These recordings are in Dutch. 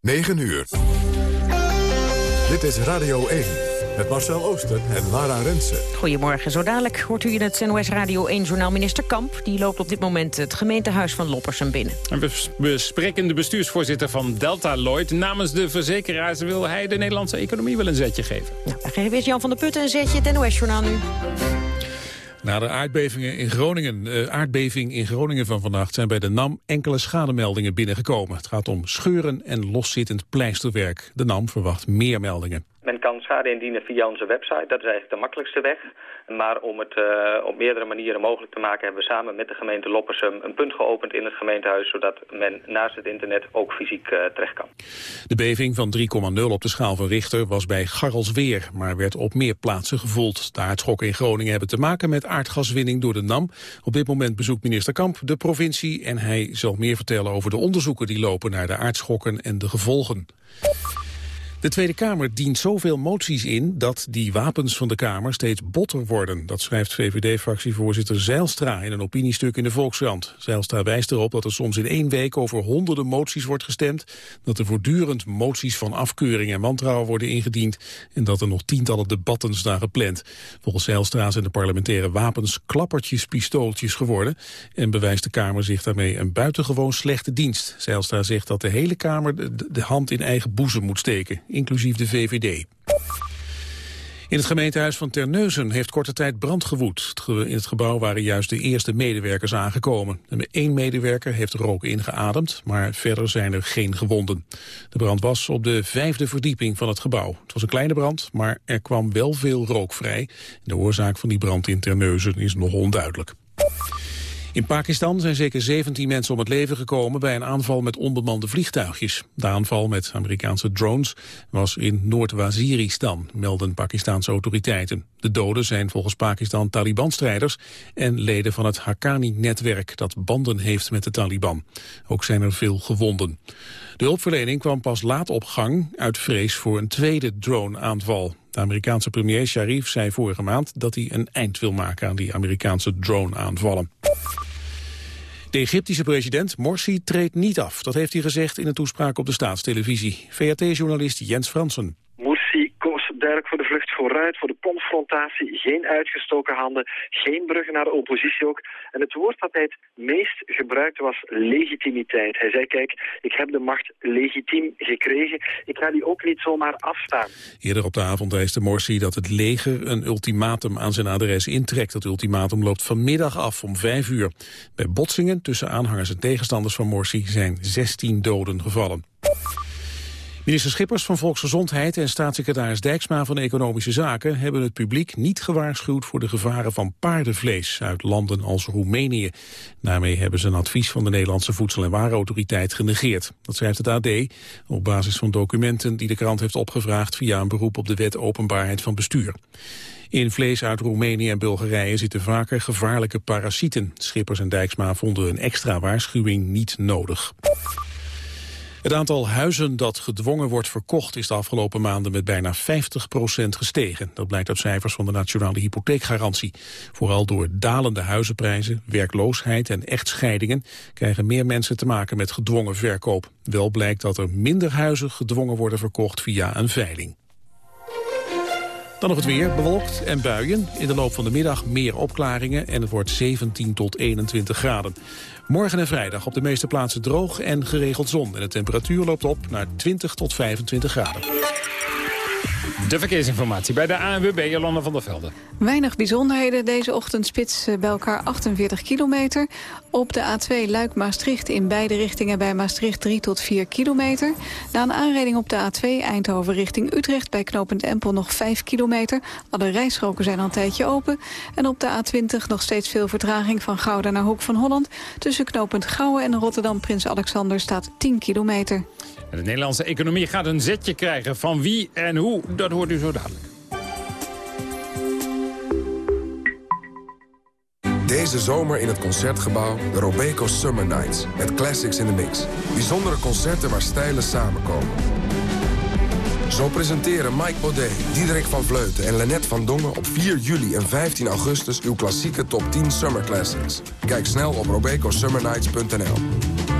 9 uur. Dit is Radio 1 met Marcel Ooster en Lara Rensen. Goedemorgen. Zo dadelijk hoort u in het NOS Radio 1-journaal minister Kamp. Die loopt op dit moment het gemeentehuis van Loppersum binnen. En we bespreken de bestuursvoorzitter van Delta Lloyd. Namens de verzekeraars wil hij de Nederlandse economie wel een zetje geven. Nou, dan geeft Jan van der Putten een zetje. Het NOS-journaal nu. Na de aardbevingen in Groningen, uh, aardbeving in Groningen van vannacht zijn bij de NAM enkele schademeldingen binnengekomen. Het gaat om scheuren en loszittend pleisterwerk. De NAM verwacht meer meldingen. Indienen via onze website, dat is eigenlijk de makkelijkste weg. Maar om het uh, op meerdere manieren mogelijk te maken... hebben we samen met de gemeente Loppersum een punt geopend in het gemeentehuis... zodat men naast het internet ook fysiek uh, terecht kan. De beving van 3,0 op de schaal van Richter was bij Garrelsweer... maar werd op meer plaatsen gevoeld. De aardschokken in Groningen hebben te maken met aardgaswinning door de NAM. Op dit moment bezoekt minister Kamp de provincie... en hij zal meer vertellen over de onderzoeken die lopen naar de aardschokken en de gevolgen. De Tweede Kamer dient zoveel moties in dat die wapens van de Kamer steeds botter worden. Dat schrijft VVD-fractievoorzitter Zeilstra in een opiniestuk in de Volkskrant. Zeilstra wijst erop dat er soms in één week over honderden moties wordt gestemd, dat er voortdurend moties van afkeuring en wantrouwen worden ingediend en dat er nog tientallen debatten staan gepland. Volgens Zeilstra zijn de parlementaire wapens klappertjes pistooltjes geworden en bewijst de Kamer zich daarmee een buitengewoon slechte dienst. Zeilstra zegt dat de hele Kamer de, de hand in eigen boezem moet steken inclusief de VVD. In het gemeentehuis van Terneuzen heeft korte tijd brand gewoed. In het gebouw waren juist de eerste medewerkers aangekomen. Eén medewerker heeft rook ingeademd, maar verder zijn er geen gewonden. De brand was op de vijfde verdieping van het gebouw. Het was een kleine brand, maar er kwam wel veel rook vrij. De oorzaak van die brand in Terneuzen is nog onduidelijk. In Pakistan zijn zeker 17 mensen om het leven gekomen bij een aanval met onbemande vliegtuigjes. De aanval met Amerikaanse drones was in Noord-Waziristan, melden Pakistanse autoriteiten. De doden zijn volgens Pakistan Taliban-strijders en leden van het Haqqani-netwerk dat banden heeft met de Taliban. Ook zijn er veel gewonden. De hulpverlening kwam pas laat op gang uit vrees voor een tweede drone-aanval. De Amerikaanse premier Sharif zei vorige maand dat hij een eind wil maken aan die Amerikaanse drone-aanvallen. De Egyptische president Morsi treedt niet af. Dat heeft hij gezegd in een toespraak op de staatstelevisie. VAT-journalist Jens Fransen duidelijk voor de vlucht vooruit, voor de confrontatie. Geen uitgestoken handen, geen bruggen naar de oppositie ook. En het woord dat hij het meest gebruikte was legitimiteit. Hij zei, kijk, ik heb de macht legitiem gekregen. Ik ga die ook niet zomaar afstaan. Eerder op de avond eiste Morsi dat het leger een ultimatum aan zijn adres intrekt. Dat ultimatum loopt vanmiddag af om vijf uur. Bij botsingen tussen aanhangers en tegenstanders van Morsi zijn 16 doden gevallen. Minister Schippers van Volksgezondheid en staatssecretaris Dijksma van Economische Zaken hebben het publiek niet gewaarschuwd voor de gevaren van paardenvlees uit landen als Roemenië. Daarmee hebben ze een advies van de Nederlandse Voedsel- en Warenautoriteit genegeerd. Dat schrijft het AD op basis van documenten die de krant heeft opgevraagd via een beroep op de wet openbaarheid van bestuur. In vlees uit Roemenië en Bulgarije zitten vaker gevaarlijke parasieten. Schippers en Dijksma vonden een extra waarschuwing niet nodig. Het aantal huizen dat gedwongen wordt verkocht is de afgelopen maanden met bijna 50% gestegen. Dat blijkt uit cijfers van de Nationale Hypotheekgarantie. Vooral door dalende huizenprijzen, werkloosheid en echtscheidingen krijgen meer mensen te maken met gedwongen verkoop. Wel blijkt dat er minder huizen gedwongen worden verkocht via een veiling. Dan nog het weer, bewolkt en buien. In de loop van de middag meer opklaringen en het wordt 17 tot 21 graden. Morgen en vrijdag op de meeste plaatsen droog en geregeld zon. En de temperatuur loopt op naar 20 tot 25 graden. De verkeersinformatie bij de ANWB, Jolanda van der Velde. Weinig bijzonderheden. Deze ochtend spits bij elkaar 48 kilometer. Op de A2 Luik-Maastricht in beide richtingen bij Maastricht 3 tot 4 kilometer. Na een aanrijding op de A2 Eindhoven richting Utrecht... bij knooppunt Empel nog 5 kilometer. Alle rijstroken zijn al een tijdje open. En op de A20 nog steeds veel vertraging van Gouda naar Hoek van Holland. Tussen knooppunt Gouwen en Rotterdam Prins Alexander staat 10 kilometer. De Nederlandse economie gaat een zetje krijgen. Van wie en hoe, dat hoort u zo dadelijk. Deze zomer in het Concertgebouw de Robeco Summer Nights. Met classics in the mix. Bijzondere concerten waar stijlen samenkomen. Zo presenteren Mike Baudet, Diederik van Vleuten en Lennet van Dongen... op 4 juli en 15 augustus uw klassieke top 10 Summer Classics. Kijk snel op robecosummernights.nl.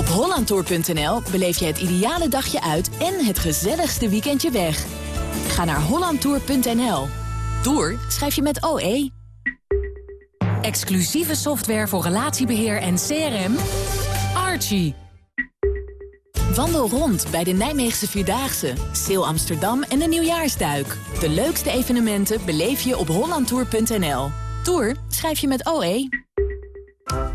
Op hollandtour.nl beleef je het ideale dagje uit... en het gezelligste weekendje weg. Ga naar hollandtour.nl. Tour schrijf je met OE. Exclusieve software voor relatiebeheer en CRM. Archie. Wandel rond bij de Nijmeegse Vierdaagse, Seel Amsterdam en de Nieuwjaarsduik. De leukste evenementen beleef je op hollandtour.nl. Tour schrijf je met OE.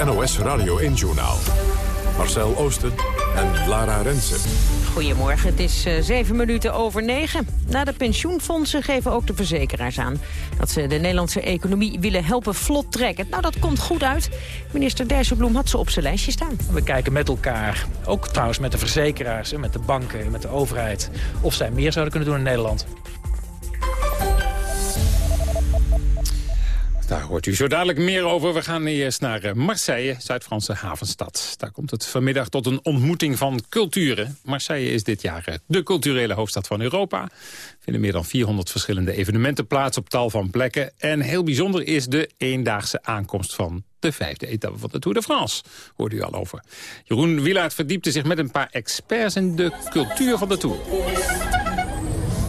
Het NOS Radio 1-journaal. Marcel Oosten en Lara Rensen. Goedemorgen, het is uh, zeven minuten over negen. Na de pensioenfondsen geven ook de verzekeraars aan... dat ze de Nederlandse economie willen helpen vlot trekken. Nou, dat komt goed uit. Minister Dijsselbloem had ze op zijn lijstje staan. We kijken met elkaar, ook trouwens met de verzekeraars... en met de banken en met de overheid... of zij meer zouden kunnen doen in Nederland. Daar hoort u zo dadelijk meer over. We gaan eerst naar eh, Marseille, Zuid-Franse havenstad. Daar komt het vanmiddag tot een ontmoeting van culturen. Marseille is dit jaar eh, de culturele hoofdstad van Europa. Er vinden meer dan 400 verschillende evenementen plaats op tal van plekken. En heel bijzonder is de eendaagse aankomst van de vijfde etappe van de Tour de France. Hoorde u al over. Jeroen Wielaert verdiepte zich met een paar experts in de cultuur van de Tour.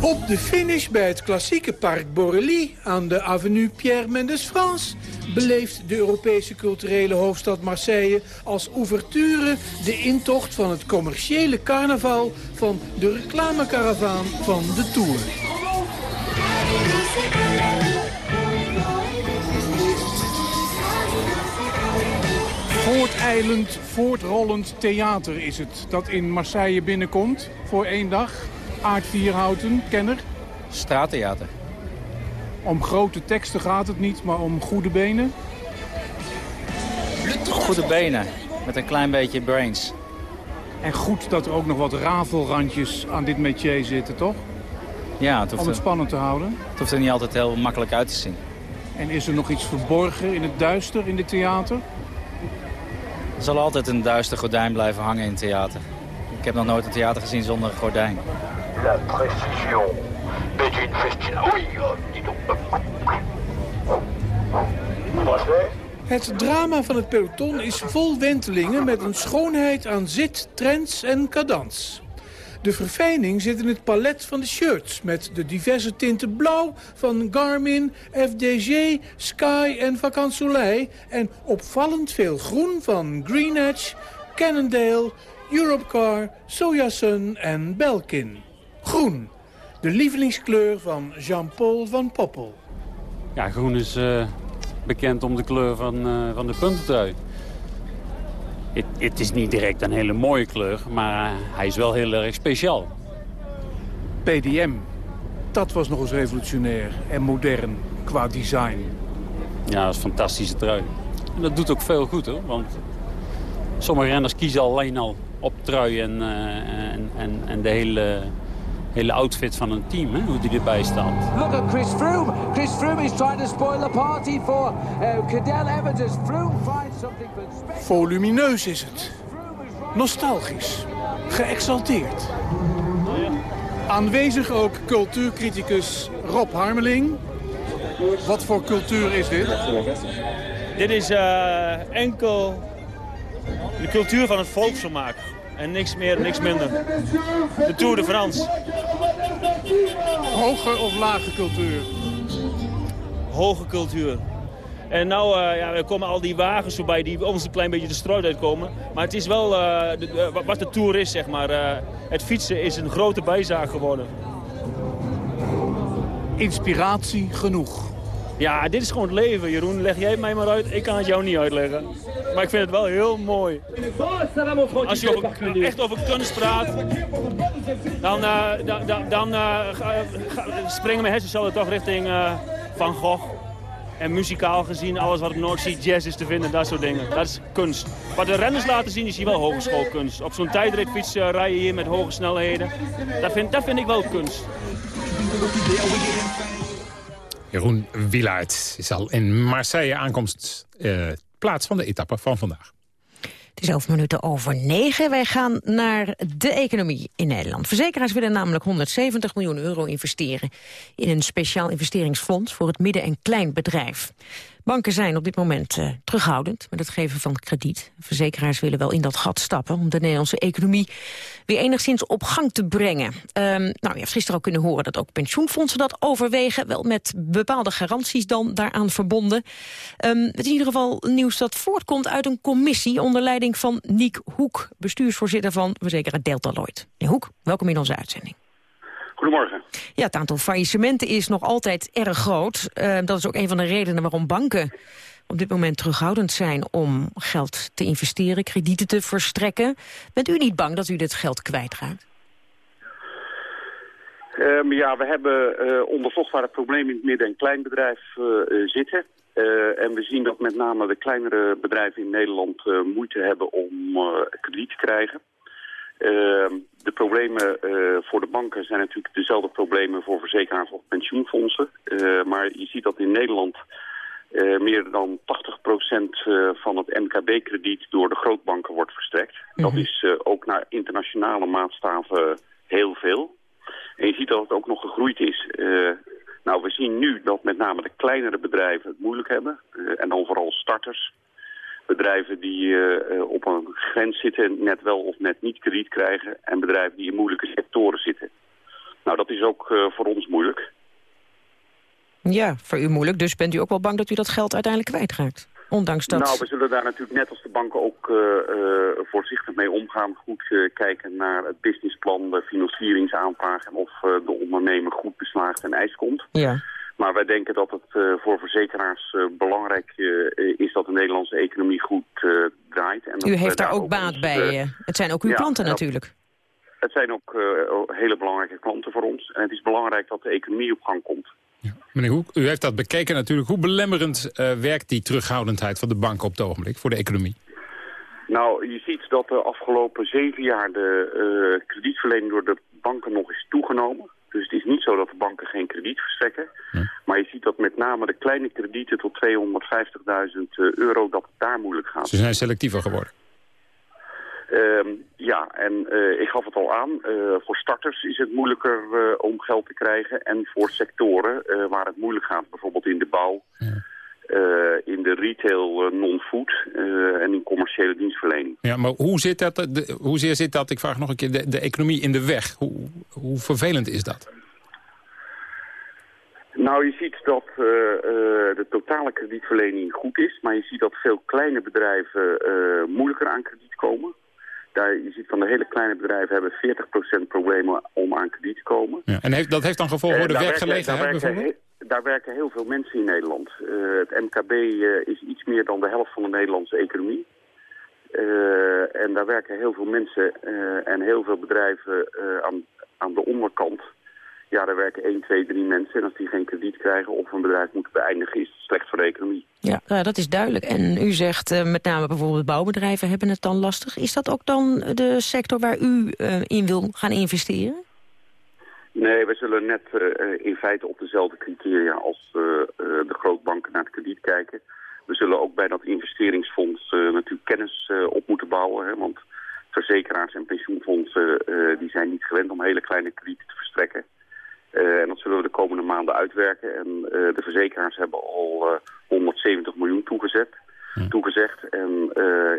Op de finish bij het klassieke park Borrely aan de avenue Pierre Mendes France... beleeft de Europese culturele hoofdstad Marseille als ouverture... de intocht van het commerciële carnaval van de reclamekaravaan van de Tour. Voortijlend, voortrollend theater is het dat in Marseille binnenkomt voor één dag... Aard Vierhouten, kenner. Straattheater. Om grote teksten gaat het niet, maar om goede benen. Goede benen, met een klein beetje brains. En goed dat er ook nog wat rafelrandjes aan dit métier zitten, toch? Ja, het Om het spannend te houden. Het hoeft er niet altijd heel makkelijk uit te zien. En is er nog iets verborgen in het duister in dit theater? Er zal altijd een duister gordijn blijven hangen in het theater. Ik heb nog nooit een theater gezien zonder een gordijn. La précision est une festination. Het drama van het peloton is vol wentelingen met een schoonheid aan zit, trends en cadans. De verfijning zit in het palet van de shirts... met de diverse tinten blauw van Garmin, FDG, Sky en Vacances Soleil... en opvallend veel groen van Green Edge, Cannondale, Europcar, Sojasun en Belkin. Groen, de lievelingskleur van Jean-Paul van Poppel. Ja, groen is uh, bekend om de kleur van, uh, van de puntentrui. Het, is niet direct een hele mooie kleur, maar hij is wel heel erg speciaal. PDM, dat was nog eens revolutionair en modern qua design. Ja, dat is een fantastische trui. En dat doet ook veel goed hoor, want sommige renners kiezen alleen al op trui en, en, en, en de hele hele outfit van een team, hè, hoe die erbij staat. Look at Chris Froome. Chris Froome is trying to spoil the party for uh, Cadel Evans Froome finds something but Volumineus is het. Nostalgisch. Geëxalteerd. Aanwezig ook cultuurcriticus Rob Harmeling. Wat voor cultuur is dit? Dit is uh, enkel de cultuur van het volksvermaak. En niks meer, niks minder. De Tour de France. Hoge of lage cultuur? Hoge cultuur. En nou uh, ja, er komen al die wagens voorbij die ons een klein beetje de strooid uitkomen. Maar het is wel de, wat de Tour is, zeg maar. het fietsen is een grote bijzaak geworden. Inspiratie genoeg. Ja, dit is gewoon het leven, Jeroen. Leg jij mij maar uit. Ik kan het jou niet uitleggen. Maar ik vind het wel heel mooi. Als je over, echt over kunst praat, dan, uh, dan, dan uh, springen mijn toch richting uh, Van Gogh. En muzikaal gezien, alles wat op Noordzee jazz is te vinden, dat soort dingen. Dat is kunst. Wat de renners laten zien, is hier wel hogeschoolkunst. Op zo'n tijdritfiets rijden hier met hoge snelheden. Dat vind, dat vind ik wel kunst. Jeroen Wielaert is al in Marseille aankomst uh, plaats van de etappe van vandaag. Het is elf minuten over negen. Wij gaan naar de economie in Nederland. Verzekeraars willen namelijk 170 miljoen euro investeren... in een speciaal investeringsfonds voor het midden- en kleinbedrijf. Banken zijn op dit moment uh, terughoudend met het geven van krediet. Verzekeraars willen wel in dat gat stappen om de Nederlandse economie weer enigszins op gang te brengen. Um, nou, je hebt gisteren ook kunnen horen dat ook pensioenfondsen dat overwegen, wel met bepaalde garanties dan daaraan verbonden. Um, het is in ieder geval nieuws dat voortkomt uit een commissie onder leiding van Niek Hoek, bestuursvoorzitter van verzekeraar Delta Lloyd. Meneer Hoek, welkom in onze uitzending. Goedemorgen. Ja, het aantal faillissementen is nog altijd erg groot. Uh, dat is ook een van de redenen waarom banken op dit moment terughoudend zijn om geld te investeren, kredieten te verstrekken. Bent u niet bang dat u dit geld kwijtraakt? Um, ja, we hebben uh, onderzocht waar het probleem in het midden- en kleinbedrijf uh, zitten. en we zien dat met name de kleinere bedrijven in Nederland moeite hebben om krediet te krijgen. De problemen uh, voor de banken zijn natuurlijk dezelfde problemen voor verzekeraars of pensioenfondsen. Uh, maar je ziet dat in Nederland uh, meer dan 80% van het MKB-krediet door de grootbanken wordt verstrekt. Mm -hmm. Dat is ook naar internationale maatstaven heel veel. En je ziet dat het ook nog gegroeid is. nou, we zien nu dat met name de kleinere bedrijven het moeilijk hebben. en dan vooral starters bedrijven die uh, op een grens zitten, net wel of net niet krediet krijgen. En bedrijven die in moeilijke sectoren zitten. Nou, dat is ook uh, voor ons moeilijk. Ja, voor u moeilijk. Dus bent u ook wel bang dat u dat geld uiteindelijk kwijtraakt? Ondanks dat... Nou, we zullen daar natuurlijk net als de banken ook uh, voorzichtig mee omgaan. Goed kijken naar het businessplan, de financieringsaanvraag... en of de ondernemer goed beslaagd en ijs komt. Ja. Maar wij denken dat het uh, voor verzekeraars uh, belangrijk uh, is dat de Nederlandse economie goed draait. En U heeft daar ook baat bij. het zijn ook uw ja, klanten natuurlijk. Het zijn ook hele belangrijke klanten voor ons. En het is belangrijk dat de economie op gang komt. Ja. Meneer Hoek, u heeft dat bekeken natuurlijk. Hoe belemmerend werkt die terughoudendheid van de banken op het ogenblik voor de economie? Nou, je ziet dat de afgelopen zeven jaar de kredietverlening door de banken nog is toegenomen. Dus het is niet zo dat de banken geen krediet verstrekken. Maar je ziet dat met name de kleine kredieten tot 250.000 euro, dat het daar moeilijk gaat. Ze zijn selectiever geworden. Um, ja, en uh, ik gaf het al aan. Uh, voor starters is het moeilijker uh, om geld te krijgen. En voor sectoren waar het moeilijk gaat, bijvoorbeeld in de bouw... Ja. In de retail non-food en in commerciële dienstverlening. Ja, maar hoe zit dat, de, hoezeer zit dat, ik vraag nog een keer, de, de economie in de weg? Hoe, hoe vervelend is dat? Nou, je ziet dat uh, uh, de totale kredietverlening goed is, maar je ziet dat veel kleine bedrijven uh, moeilijker aan krediet komen. Daar, je ziet van de hele kleine bedrijven hebben 40% problemen om aan krediet te komen. Ja, en heeft, dat heeft dan gevolgen voor de werkgelegenheid bijvoorbeeld? Daar werken heel veel mensen in Nederland. het MKB is iets meer dan de helft van de Nederlandse economie. en daar werken heel veel mensen en heel veel bedrijven aan, aan de onderkant ja, daar werken 1, 2, 3 mensen. En als die geen krediet krijgen of een bedrijf moeten beëindigen, is het slecht voor de economie. Ja, nou, dat is duidelijk. En u zegt uh, met name bijvoorbeeld bouwbedrijven hebben het dan lastig. Is dat ook dan de sector waar u uh, in wil gaan investeren? Nee, we zullen net uh, in feite op dezelfde criteria als de grootbanken naar het krediet kijken. We zullen ook bij dat investeringsfonds natuurlijk kennis op moeten bouwen. Hè, want verzekeraars en pensioenfondsen die zijn niet gewend om hele kleine kredieten te verstrekken. Uh, en dat zullen we de komende maanden uitwerken. En uh, de verzekeraars hebben al uh, 170 miljoen toegezet, Toegezegd. En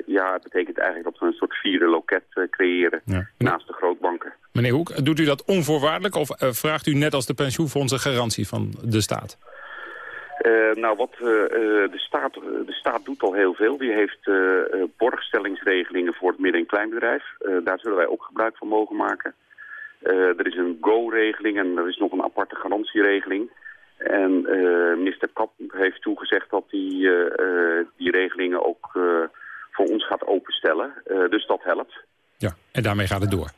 ja, het betekent eigenlijk dat we een soort vierde loket creëren Ja. naast de grootbanken. Meneer Hoek, doet u dat onvoorwaardelijk of vraagt u net als de pensioenfondsen garantie van de staat? nou, wat de, staat, de staat doet al heel veel. Die heeft borgstellingsregelingen voor het midden- en kleinbedrijf. daar zullen wij ook gebruik van mogen maken. er is een go-regeling en er is nog een aparte garantieregeling. En minister Kap heeft toegezegd dat die, die regelingen ook voor ons gaat openstellen. dus dat helpt. Ja, en daarmee gaat het door.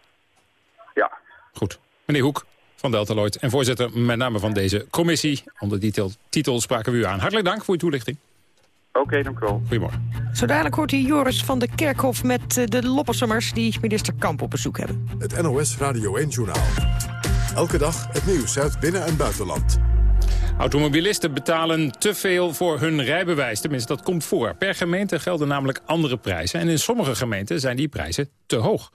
Ja. Goed. Meneer Hoek van Deltaloid en voorzitter met name van deze commissie. Onder die titel spraken we u aan. Hartelijk dank voor uw toelichting. Oké, dank u wel. Goedemorgen. Zo dadelijk hoort u Joris van de Kerkhof met eh, de Loppersummers... die minister Kamp op bezoek hebben. Het NOS Radio 1-journaal. Elke dag het nieuws uit binnen- en buitenland. Automobilisten betalen te veel voor hun rijbewijs. Tenminste, dat komt voor. Per gemeente gelden namelijk andere prijzen. En in sommige gemeenten zijn die prijzen te hoog.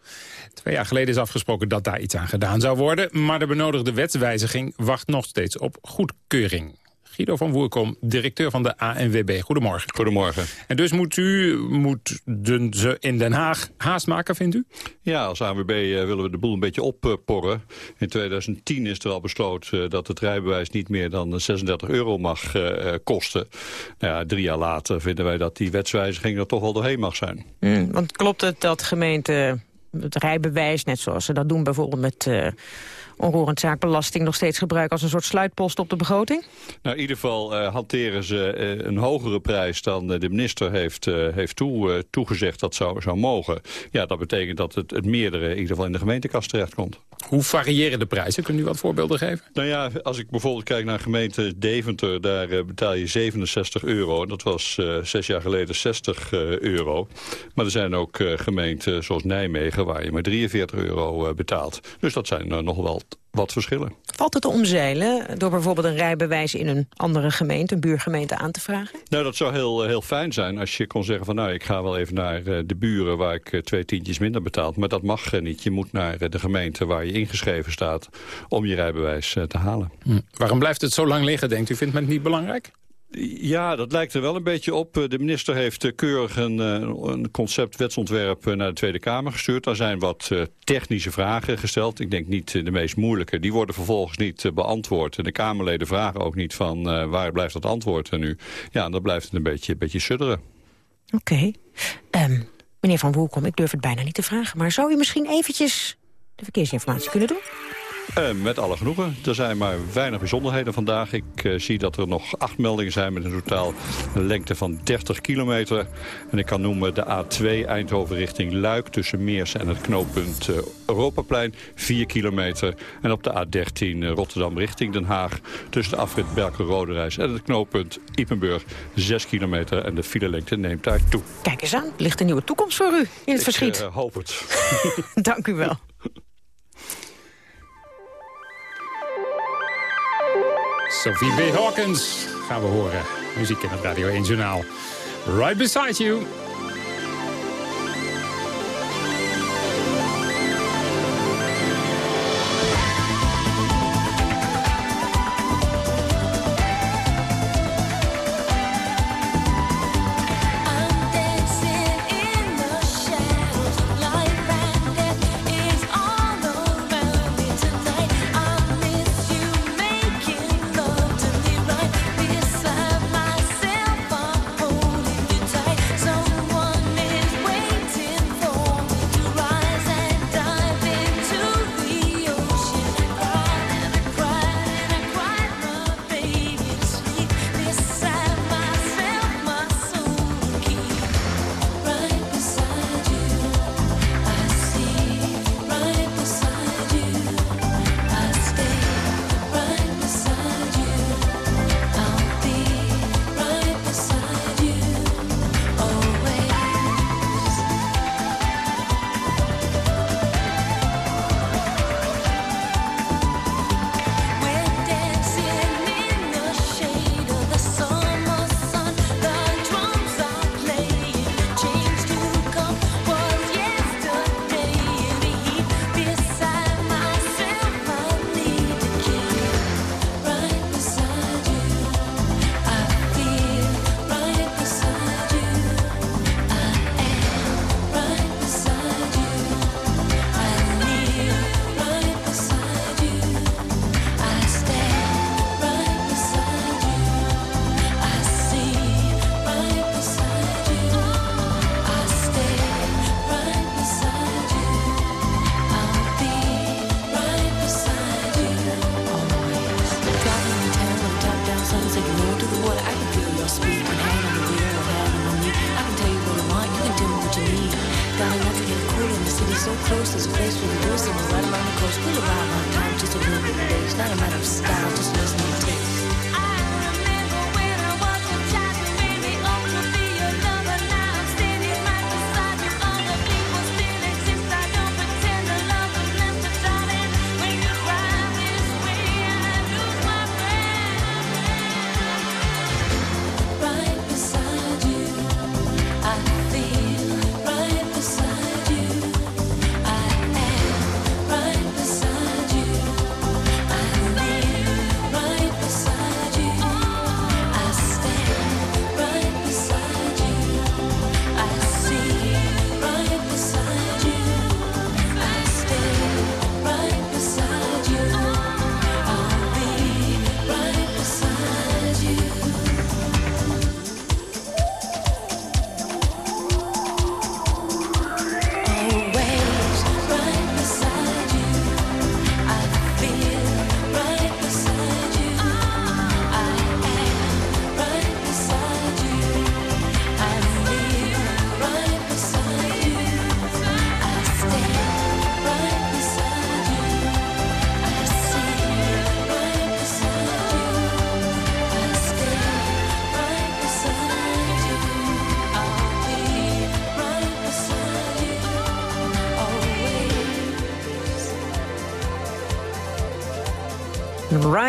Twee jaar geleden is afgesproken dat daar iets aan gedaan zou worden. Maar de benodigde wetswijziging wacht nog steeds op goedkeuring. Guido van Woerkom, directeur van de ANWB. Goedemorgen. Goedemorgen. En dus moet u, moeten ze in Den Haag haast maken, vindt u? Ja, als ANWB uh, willen we de boel een beetje opporren. In 2010 is er al besloten uh, dat het rijbewijs niet meer dan 36 euro mag kosten. Nou ja, drie jaar later vinden wij dat die wetswijziging er toch wel doorheen mag zijn. Mm, want klopt het dat gemeenten het rijbewijs, net zoals ze dat doen bijvoorbeeld met onroerend zaakbelasting nog steeds gebruiken als een soort sluitpost op de begroting? Nou, in ieder geval uh, hanteren ze uh, een hogere prijs dan uh, de minister heeft, heeft toe, toegezegd dat zou, zou mogen. Ja, dat betekent dat het, het meerdere in ieder geval in de gemeentekast terechtkomt. Hoe variëren de prijzen? Kunt u wat voorbeelden geven? Nou ja, als ik bijvoorbeeld kijk naar gemeente Deventer, daar betaal je 67 euro. Dat was zes jaar geleden 60 euro. Maar er zijn ook gemeenten zoals Nijmegen waar je maar 43 euro betaalt. Dus dat zijn nog wel wat verschillen. Valt het te omzeilen door bijvoorbeeld een rijbewijs in een andere gemeente, een buurgemeente aan te vragen? Nou, dat zou heel, heel fijn zijn als je kon zeggen van nou, ik ga wel even naar de buren waar ik twee tientjes minder betaal. Maar dat mag niet. Je moet naar de gemeente waar je ingeschreven staat om je rijbewijs te halen. Hm. Waarom blijft het zo lang liggen, denkt u? Vindt men het niet belangrijk? Ja, dat lijkt er wel een beetje op. De minister heeft keurig een, een concept wetsontwerp naar de Tweede Kamer gestuurd. Daar zijn wat technische vragen gesteld. Ik denk niet de meest moeilijke. Die worden vervolgens niet beantwoord. En de Kamerleden vragen ook niet van waar blijft dat antwoord nu. Ja, dan blijft het een beetje, een beetje sudderen. Oké. Um, meneer Van Woelkom, ik durf het bijna niet te vragen. Maar zou u misschien eventjes de verkeersinformatie kunnen doen? Uh, met alle genoegen. Er zijn maar weinig bijzonderheden vandaag. Ik uh, zie dat er nog acht meldingen zijn met een totaal lengte van 30 kilometer. En ik kan noemen de A2 Eindhoven richting Luik... tussen Meers en het knooppunt uh, Europaplein, 4 kilometer. En op de A13 Rotterdam richting Den Haag... tussen de afrit Berkel-Roderijs en het knooppunt Ipenburg, 6 kilometer. En de filelengte neemt daar toe. Kijk eens aan, ligt een nieuwe toekomst voor u in het ik, verschiet. Ik hoop het. Dank u wel. Sophie B. Hawkins gaan we horen. Muziek in het Radio 1 Journaal. Right Beside You.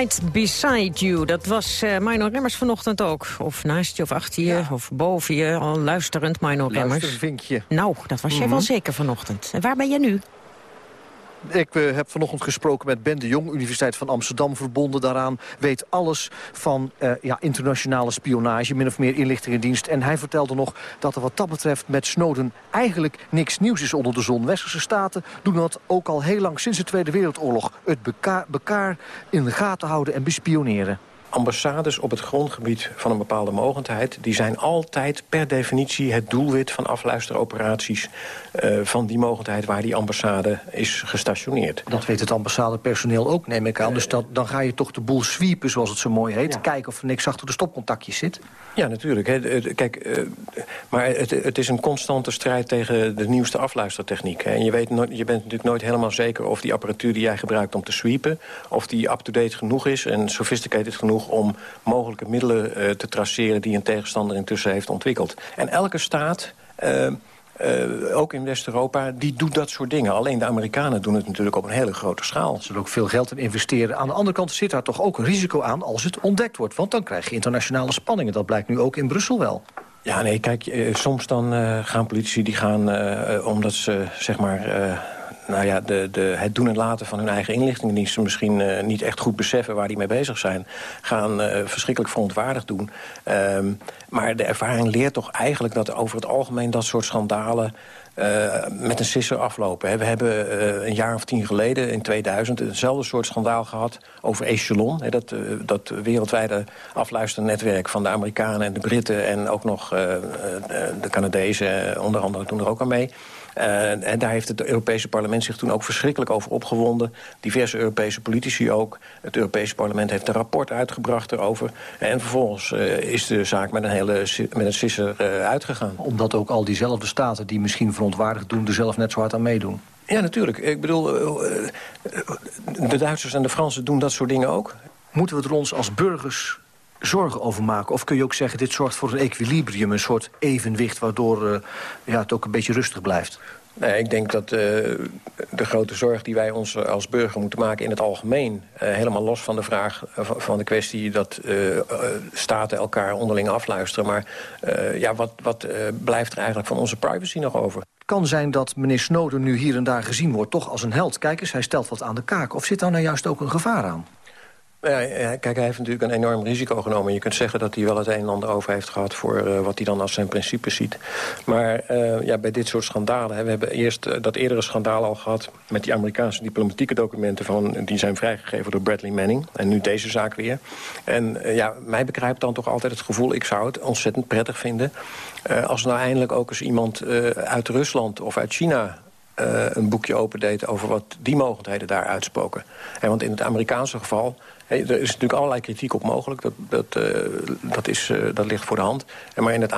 Right Beside You, dat was eh Mino Remmers vanochtend ook. Of naast je, of achter je, of boven je. Al luisterend, Mino Remmers. Luistervinkje. Nou, dat was jij Mhm. wel zeker vanochtend. En waar ben je nu? Ik eh, heb vanochtend gesproken met Ben de Jong, Universiteit van Amsterdam, verbonden daaraan. Weet alles van eh, ja, internationale spionage, min of meer inlichtingendienst. En hij vertelde nog dat er wat dat betreft met Snowden eigenlijk niks nieuws is onder de zon. Westerse staten doen dat ook al heel lang sinds de Tweede Wereldoorlog. Het beka elkaar in de gaten houden en bespioneren. Ambassades op het grondgebied van een bepaalde mogendheid... die zijn altijd per definitie het doelwit van afluisteroperaties... eh, van die mogendheid waar die ambassade is gestationeerd. Dat weet het ambassadepersoneel ook, neem ik aan. Dus dat, dan ga je toch de boel sweepen, zoals het zo mooi heet. Kijken of er niks achter de stopcontactjes zit. Ja, natuurlijk. Hè. Kijk, eh, maar het, het is een constante strijd tegen de nieuwste afluistertechniek. Hè. En je, weet je bent natuurlijk nooit helemaal zeker of die apparatuur die jij gebruikt om te sweepen... of die up-to-date genoeg is en sophisticated genoeg om mogelijke middelen eh, te traceren... die een tegenstander intussen heeft ontwikkeld. En elke staat... eh, eh, ook in West-Europa, die doet dat soort dingen. Alleen de Amerikanen doen het natuurlijk op een hele grote schaal. Ze zullen ook veel geld in investeren. Aan de andere kant zit daar toch ook een risico aan als het ontdekt wordt. Want dan krijg je internationale spanningen. Dat blijkt nu ook in Brussel wel. Ja, nee, kijk, soms dan gaan politici die gaan, omdat ze, zeg maar... nou ja, de, de, het doen en laten van hun eigen inlichtingendiensten... misschien eh, niet echt goed beseffen waar die mee bezig zijn... gaan eh, verschrikkelijk verontwaardigd doen. Ehm, maar de ervaring leert toch eigenlijk dat over het algemeen... dat soort schandalen eh, met een sisser aflopen. We hebben een jaar of tien geleden, in 2000... eenzelfde soort schandaal gehad over Echelon. Dat, dat wereldwijde afluisternetwerk van de Amerikanen en de Britten... en ook nog de Canadezen, onder andere, doen er ook aan mee... Eh, en daar heeft het Europese parlement zich toen ook verschrikkelijk over opgewonden. Diverse Europese politici ook. Het Europese parlement heeft een rapport uitgebracht erover. En vervolgens eh, is de zaak met een hele met een sisser eh, uitgegaan. Omdat ook al diezelfde staten die misschien verontwaardigd doen... er zelf net zo hard aan meedoen. Ja, natuurlijk. Ik bedoel, de Duitsers en de Fransen doen dat soort dingen ook. Moeten we er ons als burgers zorgen over maken? Of kun je ook zeggen, dit zorgt voor een equilibrium... een soort evenwicht waardoor eh, ja, het ook een beetje rustig blijft? Nee, ik denk dat eh, de grote zorg die wij ons als burger moeten maken in het algemeen... eh, helemaal los van de vraag van- de kwestie dat staten elkaar onderling afluisteren... maar ja, wat, wat blijft er eigenlijk van onze privacy nog over? Het kan zijn dat meneer Snowden nu hier en daar gezien wordt... toch als een held. Kijk eens, hij stelt wat aan de kaak. Of zit daar nou juist ook een gevaar aan? Kijk, hij heeft natuurlijk een enorm risico genomen. Je kunt zeggen dat hij wel het een en ander over heeft gehad... voor eh, wat hij dan als zijn principes ziet. Maar eh, ja, bij dit soort schandalen... Hè, we hebben eerst eh, dat eerdere schandaal al gehad... met die Amerikaanse diplomatieke documenten... Van, die zijn vrijgegeven door Bradley Manning. En nu deze zaak weer. En ja, mij bekrijpt dan toch altijd het gevoel... ik zou het ontzettend prettig vinden... als nou eindelijk ook eens iemand uit Rusland of uit China een boekje opendeed over wat die mogendheden daar uitspoken. En want in het Amerikaanse geval Hey, er is natuurlijk allerlei kritiek op mogelijk. Dat, dat, uh, dat, is, uh, dat ligt voor de hand. Maar in het,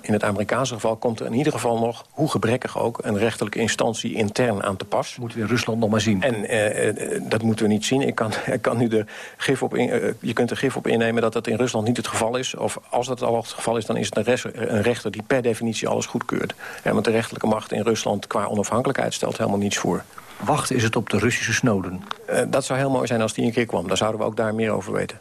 in het Amerikaanse geval komt er in ieder geval nog... hoe gebrekkig ook, een rechterlijke instantie intern aan te pas. Moeten we in Rusland nog maar zien. En uh, dat moeten we niet zien. Ik kan, ik kan nu de gif op in, je kunt er gif op innemen dat dat in Rusland niet het geval is. Of als dat al het geval is, dan is het een, een rechter... die per definitie alles goedkeurt. Ja, want de rechterlijke macht in Rusland qua onafhankelijkheid stelt helemaal niets voor. Wachten is het op de Russische Snowden? Uh, dat zou heel mooi zijn als die een keer kwam. Dan zouden we ook daar meer over weten.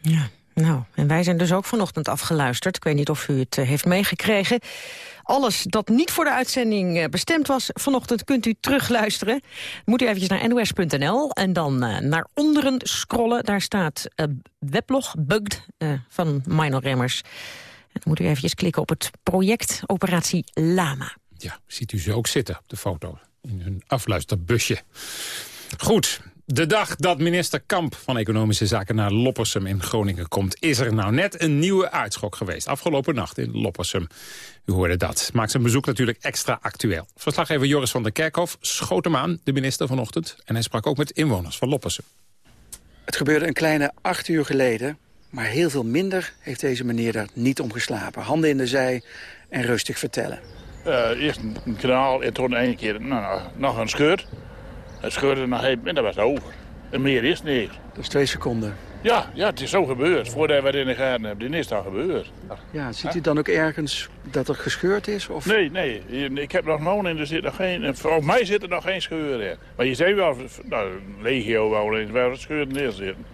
Ja, nou, en wij zijn dus ook vanochtend afgeluisterd. Ik weet niet of u het uh, heeft meegekregen. Alles dat niet voor de uitzending uh, bestemd was vanochtend kunt u terugluisteren. Moet u eventjes naar nos.nl en dan naar onderen scrollen. Daar staat weblog Bugged van Minor Remmers. En dan moet u eventjes klikken op het project Operatie Lama. Ja, ziet u ze ook zitten op de foto in hun afluisterbusje. Goed, de dag dat minister Kamp van Economische Zaken naar Loppersum in Groningen komt... is er nou net een nieuwe uitschok geweest. Afgelopen nacht in Loppersum. U hoorde dat. Maakt zijn bezoek natuurlijk extra actueel. Verslaggever Joris van der Kerkhof schoot hem aan, de minister vanochtend. En hij sprak ook met inwoners van Loppersum. Het gebeurde een kleine acht uur geleden. Maar heel veel minder heeft deze meneer daar niet om geslapen. Handen in de zij en rustig vertellen. Uh, eerst een kanaal en toen één keer nou, nog een scheurt. Het scheurde nog even en dat was over. En meer is niet. Dat is twee seconden. Ja, ja, het is zo gebeurd. Voordat we het in de gaten hebben, dit is dan gebeurd. Ja, ziet u dan ook ergens dat er gescheurd is? Of? Nee, nee. Ik heb nog nooit en er zit nog geen... Volgens mij zit er nog geen scheur in. Maar je ziet wel, nou, legio wel eens waar het scheuren in zitten.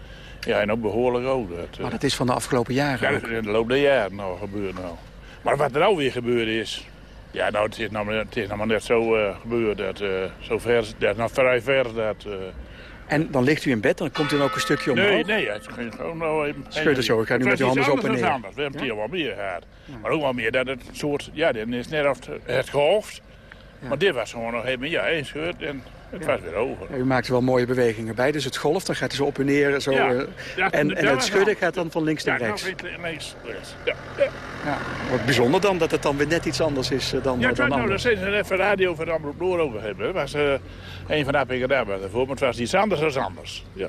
Ja, en ook behoorlijk ook. Dat, maar dat is van de afgelopen jaren Ja, dat is in de loop der jaren nou gebeurd nou. Maar wat er nou weer gebeurd is... Ja, nou, het is nou, het is nou maar net zo uh, gebeurd. Dat, uh, zo ver, dat nou vrij ver. Dat, uh... En dan ligt u in bed, dan komt u ook een stukje omhoog? Nee, nee, het ging gewoon nou even... Schud het zo, ik ga nu met uw handen op en neer. Anders. We hebben het hier wel meer gehad. Ja. Maar ook wel meer dat het soort... Ja, dan is net of het gehoofd. Ja. Maar dit was gewoon nog even, ja, één scheurt en het was weer over. U maakt er wel mooie bewegingen bij. Dus het golf, dan gaat hij zo op en neer. Zo, ja, en, en het schudden gaat dan van links naar rechts. Ja, links, rechts. Ja. Ja. Wat bijzonder dan, dat het dan weer net iets anders is uh, dan, ja, uh, dan nou, daar zijn ze even radio van Amroep over hebben. Was uh, een van de APKD daarvoor, maar het was iets anders dan anders. Ja.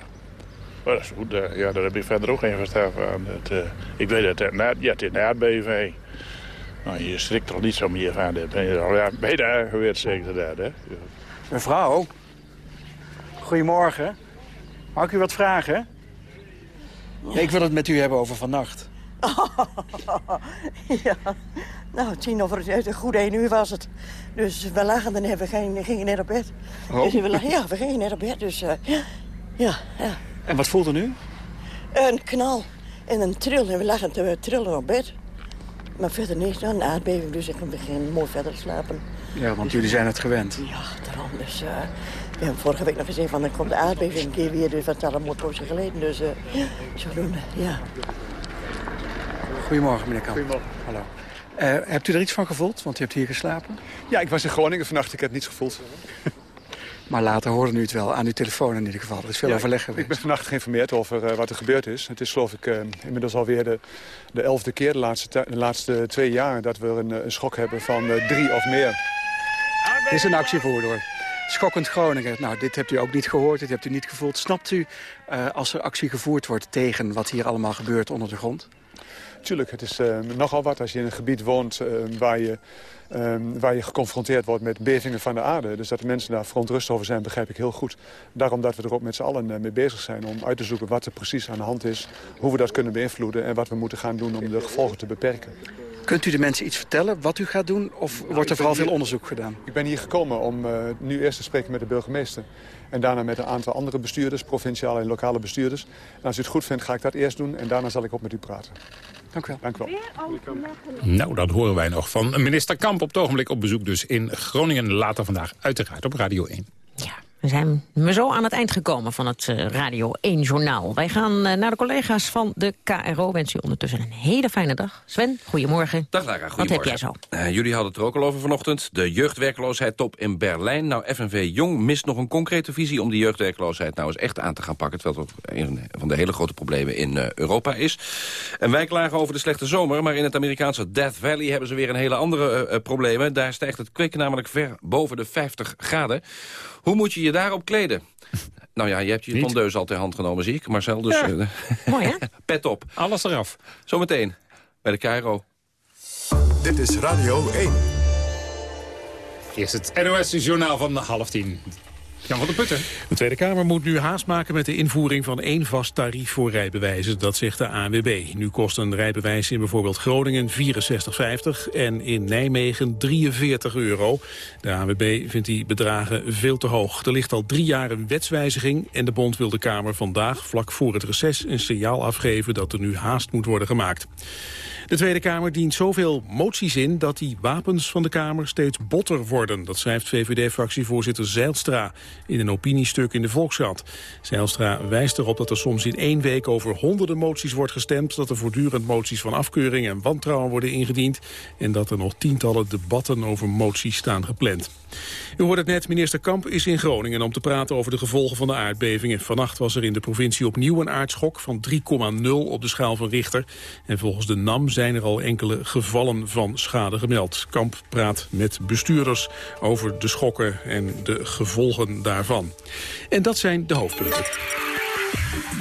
Maar dat is goed, ja, daar heb ik verder ook geen verstand van. Het, ik weet dat het, ja, het is een aardbeving. Nou, je strikt er niet zo meer van. Ben je al ja, ben je daar geweest, zeker dat, hè? Ja. Mevrouw, goedemorgen. Mag ik u wat vragen? Ja, ik wil het met u hebben over vannacht. ja, nou, tien over het goed één uur was het. Dus we lagen en we gingen, gingen net op bed. Oh. Dus we, ja, we gingen net op bed, dus uh, ja, ja. En wat voelde u? Een knal en een trill en we lagen te trillen op bed. Maar verder niks dan, een aardbeving, dus ik begin mooi verder slapen. Ja, want jullie zijn het gewend. Ja, daarom. Dus, uh, we hebben vorige week nog gezegd van dan komt de aardbeving een keer weer. Dus wat al een poosje geleden. Dus uh, zodoende, ja. Goedemorgen, meneer Kamp. Goedemorgen. Hallo. Uh, hebt u er iets van gevoeld? Want u hebt hier geslapen. Ja, ik was in Groningen vannacht. Ik heb niets gevoeld. Maar later hoorde u het wel aan uw telefoon in ieder geval. Er is veel ja, overleg geweest. Ik ben vannacht geïnformeerd over uh, wat er gebeurd is. Het is geloof ik uh, inmiddels alweer de, de elfde keer de laatste, de laatste twee jaar... dat we een, een schok hebben van uh, drie of meer. Dit is een actievoerder. Schokkend Groningen. Nou, dit hebt u ook niet gehoord, dit hebt u niet gevoeld. Snapt u als er actie gevoerd wordt tegen wat hier allemaal gebeurt onder de grond? Tuurlijk, het is nogal wat als je in een gebied woont waar je... Um, waar je geconfronteerd wordt met bevingen van de aarde. Dus dat de mensen daar verontrust over zijn, begrijp ik heel goed. Daarom dat we er ook met z'n allen uh, mee bezig zijn om uit te zoeken wat er precies aan de hand is. Hoe we dat kunnen beïnvloeden en wat we moeten gaan doen om de gevolgen te beperken. Kunt u de mensen iets vertellen wat u gaat doen of nou, wordt er vooral hier, veel onderzoek gedaan? Ik ben hier gekomen om nu eerst te spreken met de burgemeester. En daarna met een aantal andere bestuurders, provinciale en lokale bestuurders. En als u het goed vindt, ga ik dat eerst doen en daarna zal ik ook met u praten. Dank u wel. Dank u wel. Nou, dat horen wij nog van minister Kamp op het ogenblik op bezoek dus in Groningen. Later vandaag uiteraard op Radio 1. We zijn me zo aan het eind gekomen van het uh, Radio 1-journaal. Wij gaan uh, naar de collega's van de KRO. Wens u ondertussen een hele fijne dag. Sven, goedemorgen. Dag Lara, goedemorgen. Wat heb jij zo? Uh, jullie hadden het er ook al over vanochtend. De jeugdwerkloosheidstop in Berlijn. Nou, FNV Jong mist nog een concrete visie om die jeugdwerkloosheid nou eens echt aan te gaan pakken. Terwijl het een van de hele grote problemen in Europa is. En wij klagen over de slechte zomer. Maar in het Amerikaanse Death Valley hebben ze weer een hele andere problemen. Daar stijgt het kwik namelijk ver boven de 50 graden. Hoe moet je je daarop kleden? Nou ja, je hebt je Niet? tondeus al ter hand genomen, zie ik. Marcel, dus Ja. eh, Mooi, hè? pet op. Alles eraf. Zometeen bij de Cairo. Dit is Radio 1. Eerst het NOS-journaal van half tien. Jan van der Putten. De Tweede Kamer moet nu haast maken met de invoering van één vast tarief voor rijbewijzen. Dat zegt de ANWB. Nu kost een rijbewijs in bijvoorbeeld Groningen 64,50 en in Nijmegen 43 euro. De ANWB vindt die bedragen veel te hoog. Er ligt al drie jaar een wetswijziging en de bond wil de Kamer vandaag vlak voor het reces een signaal afgeven dat er nu haast moet worden gemaakt. De Tweede Kamer dient zoveel moties in dat die wapens van de Kamer steeds botter worden. Dat schrijft VVD-fractievoorzitter Zeilstra in een opiniestuk in de Volkskrant. Zeilstra wijst erop dat er soms in één week over honderden moties wordt gestemd, dat er voortdurend moties van afkeuring en wantrouwen worden ingediend en dat er nog tientallen debatten over moties staan gepland. U hoort het net, minister Kamp is in Groningen om te praten over de gevolgen van de aardbevingen. Vannacht was er in de provincie opnieuw een aardschok van 3,0 op de schaal van Richter. En volgens de NAM zijn er al enkele gevallen van schade gemeld. Kamp praat met bestuurders over de schokken en de gevolgen daarvan. En dat zijn de hoofdpunten.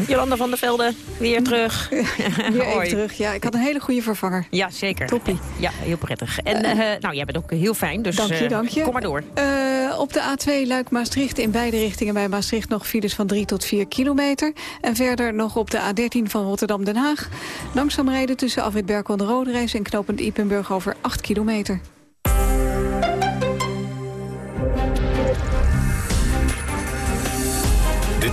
Jolanda van der Velde, weer terug. Weer even terug. Ja, ik had een hele goede vervanger. Ja, zeker. Toppie. Ja, heel prettig. En eh, nou, jij bent ook heel fijn, dus Dank je, eh, dank je. kom maar door. Eh, op de A2 Luik-Maastricht in beide richtingen bij Maastricht nog files van 3 tot 4 kilometer. En verder nog op de A13 van Rotterdam-Den Haag. Langzaam rijden tussen Afrit Berkel en de Roderijs en knopend Ipenburg over 8 kilometer.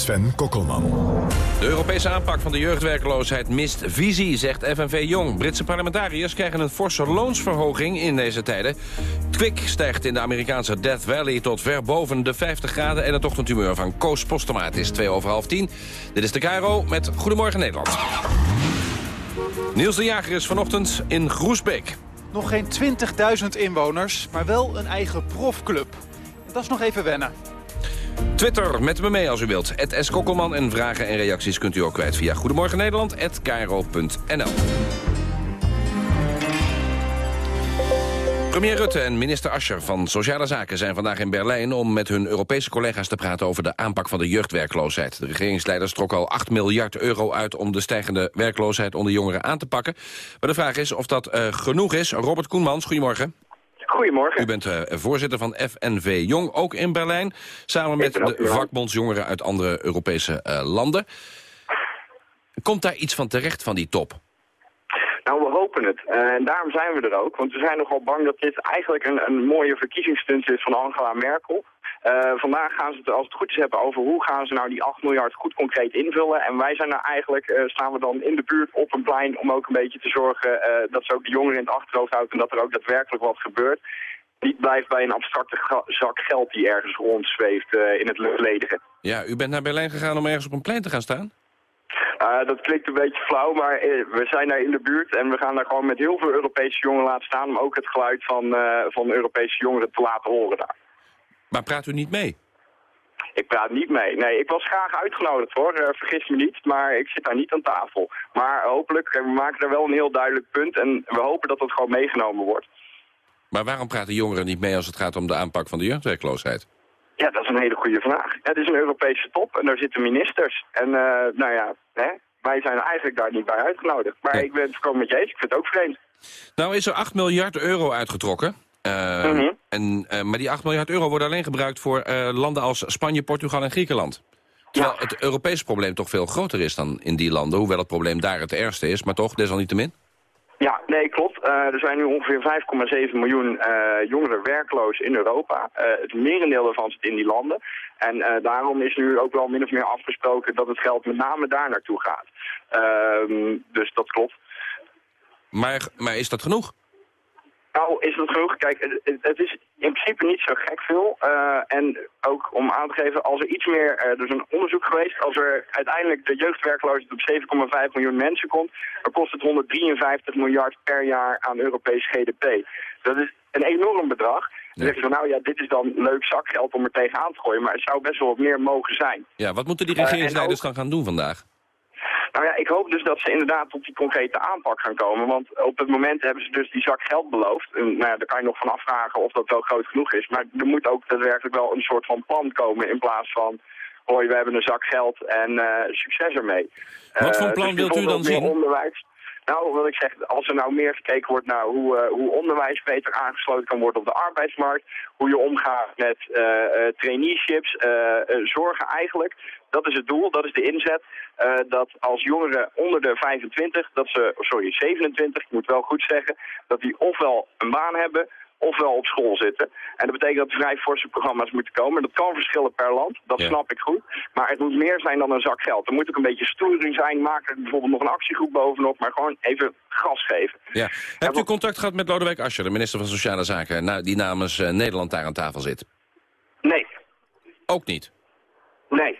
Sven Kokkelman. De Europese aanpak van de jeugdwerkloosheid mist visie, zegt FNV Jong. Britse parlementariërs krijgen een forse loonsverhoging in deze tijden. Kwik stijgt in de Amerikaanse Death Valley tot ver boven de 50 graden... en het ochtendhumeur van Koos Postemaat is 2 over half 10. Dit is de Cairo met Goedemorgen Nederland. Niels de Jager is vanochtend in Groesbeek. Nog geen 20.000 inwoners, maar wel een eigen profclub. Dat is nog even wennen. Twitter, met me mee als u wilt. Het S. En vragen en reacties kunt u ook kwijt via Goedemorgen Nederland, Premier Rutte en minister Ascher van Sociale Zaken zijn vandaag in Berlijn... om met hun Europese collega's te praten over de aanpak van de jeugdwerkloosheid. De regeringsleiders trokken al 8 miljard euro uit... om de stijgende werkloosheid onder jongeren aan te pakken. Maar de vraag is of dat eh, genoeg is. Robert Koenmans, goedemorgen. Goedemorgen. U bent eh, voorzitter van FNV Jong, ook in Berlijn. Samen met de vakbondsjongeren uit andere Europese eh, landen. Komt daar iets van terecht van die top? Nou, we hopen het. Eh, en daarom zijn we er ook. Want we zijn nogal bang dat dit eigenlijk een, een mooie verkiezingsstunt is van Angela Merkel. Eh, vandaag gaan ze het, als het goed is, hebben over hoe gaan ze nou die 8 miljard goed concreet invullen. En wij zijn nou eigenlijk, eh, staan we dan in de buurt op een plein om ook een beetje te zorgen eh, dat ze ook de jongeren in het achterhoofd houden en dat er ook daadwerkelijk wat gebeurt. Niet blijft bij een abstracte zak geld die ergens rondzweeft in het luchtledige. Ja, u bent naar Berlijn gegaan om ergens op een plein te gaan staan? Uh, dat klinkt een beetje flauw, maar we zijn daar in de buurt en we gaan daar gewoon met heel veel Europese jongeren laten staan om ook het geluid van, van Europese jongeren te laten horen daar. Maar praat u niet mee? Ik praat niet mee. Nee, ik was graag uitgenodigd hoor, Eh, vergis me niet, maar ik zit daar niet aan tafel. Maar hopelijk, eh, we maken er wel een heel duidelijk punt en we hopen dat dat gewoon meegenomen wordt. Maar waarom praten jongeren niet mee als het gaat om de aanpak van de jeugdwerkloosheid? Ja, dat is een hele goede vraag. Het is een Europese top en daar zitten ministers. En eh, nou ja, hè, wij zijn eigenlijk daar niet bij uitgenodigd. Maar ik ben het voorkomen met je eens, ik vind het ook vreemd. Nou is er 8 miljard euro uitgetrokken. Eh, Mhm. en, eh, maar die 8 miljard euro worden alleen gebruikt voor eh, landen als Spanje, Portugal en Griekenland. Terwijl het Europese probleem toch veel groter is dan in die landen. Hoewel het probleem daar het ergste is, maar toch, desalniettemin. Ja, nee, klopt. Eh, er zijn nu ongeveer 5,7 miljoen jongeren werkloos in Europa. Het merendeel daarvan zit in die landen. En daarom is nu ook wel min of meer afgesproken dat het geld met name daar naartoe gaat. Ehm, dus dat klopt. Maar, maar is dat genoeg? Nou, is dat genoeg? Kijk, het- is in principe niet zo gek veel. Eh, en ook om aan te geven, als er iets meer... eh, er is een onderzoek geweest, als er uiteindelijk de jeugdwerkloosheid op 7,5 miljoen mensen komt... dan kost het 153 miljard per jaar aan Europees GDP. Dat is een enorm bedrag. Dan zeg je van nou ja, dit is dan leuk zakgeld om er tegenaan te gooien, maar het zou best wel wat meer mogen zijn. Ja, wat moeten die regeringsleiders dan gaan doen vandaag? Nou ja, ik hoop dus dat ze inderdaad tot die concrete aanpak gaan komen. Want op het moment hebben ze dus die zak geld beloofd. En, nou ja, daar kan je nog van afvragen of dat wel groot genoeg is. Maar er moet ook daadwerkelijk wel een soort van plan komen in plaats van... hoi, we hebben een zak geld en eh, succes ermee. Wat voor Eh, plan dus wilt u dan zien? Onderwijs. Nou, wat ik zeg, als er nou meer gekeken wordt naar hoe, eh, hoe onderwijs beter aangesloten kan worden op de arbeidsmarkt, hoe je omgaat met eh, eh, traineeships, zorgen eigenlijk, dat is het doel, dat is de inzet, dat als jongeren onder de 25, dat ze, sorry, 27, ik moet wel goed zeggen, dat die ofwel een baan hebben, ofwel op school zitten. En dat betekent dat er vrij forse programma's moeten komen. Dat kan verschillen per land, dat snap ik goed. Maar het moet meer zijn dan een zak geld. Er moet ook een beetje stoering zijn. Maak er bijvoorbeeld nog een actiegroep bovenop, maar gewoon even gas geven. Ja. Hebt u contact gehad met Lodewijk Asscher, de minister van Sociale Zaken... na- die namens eh, Nederland daar aan tafel zit? Nee. Ook niet? Nee.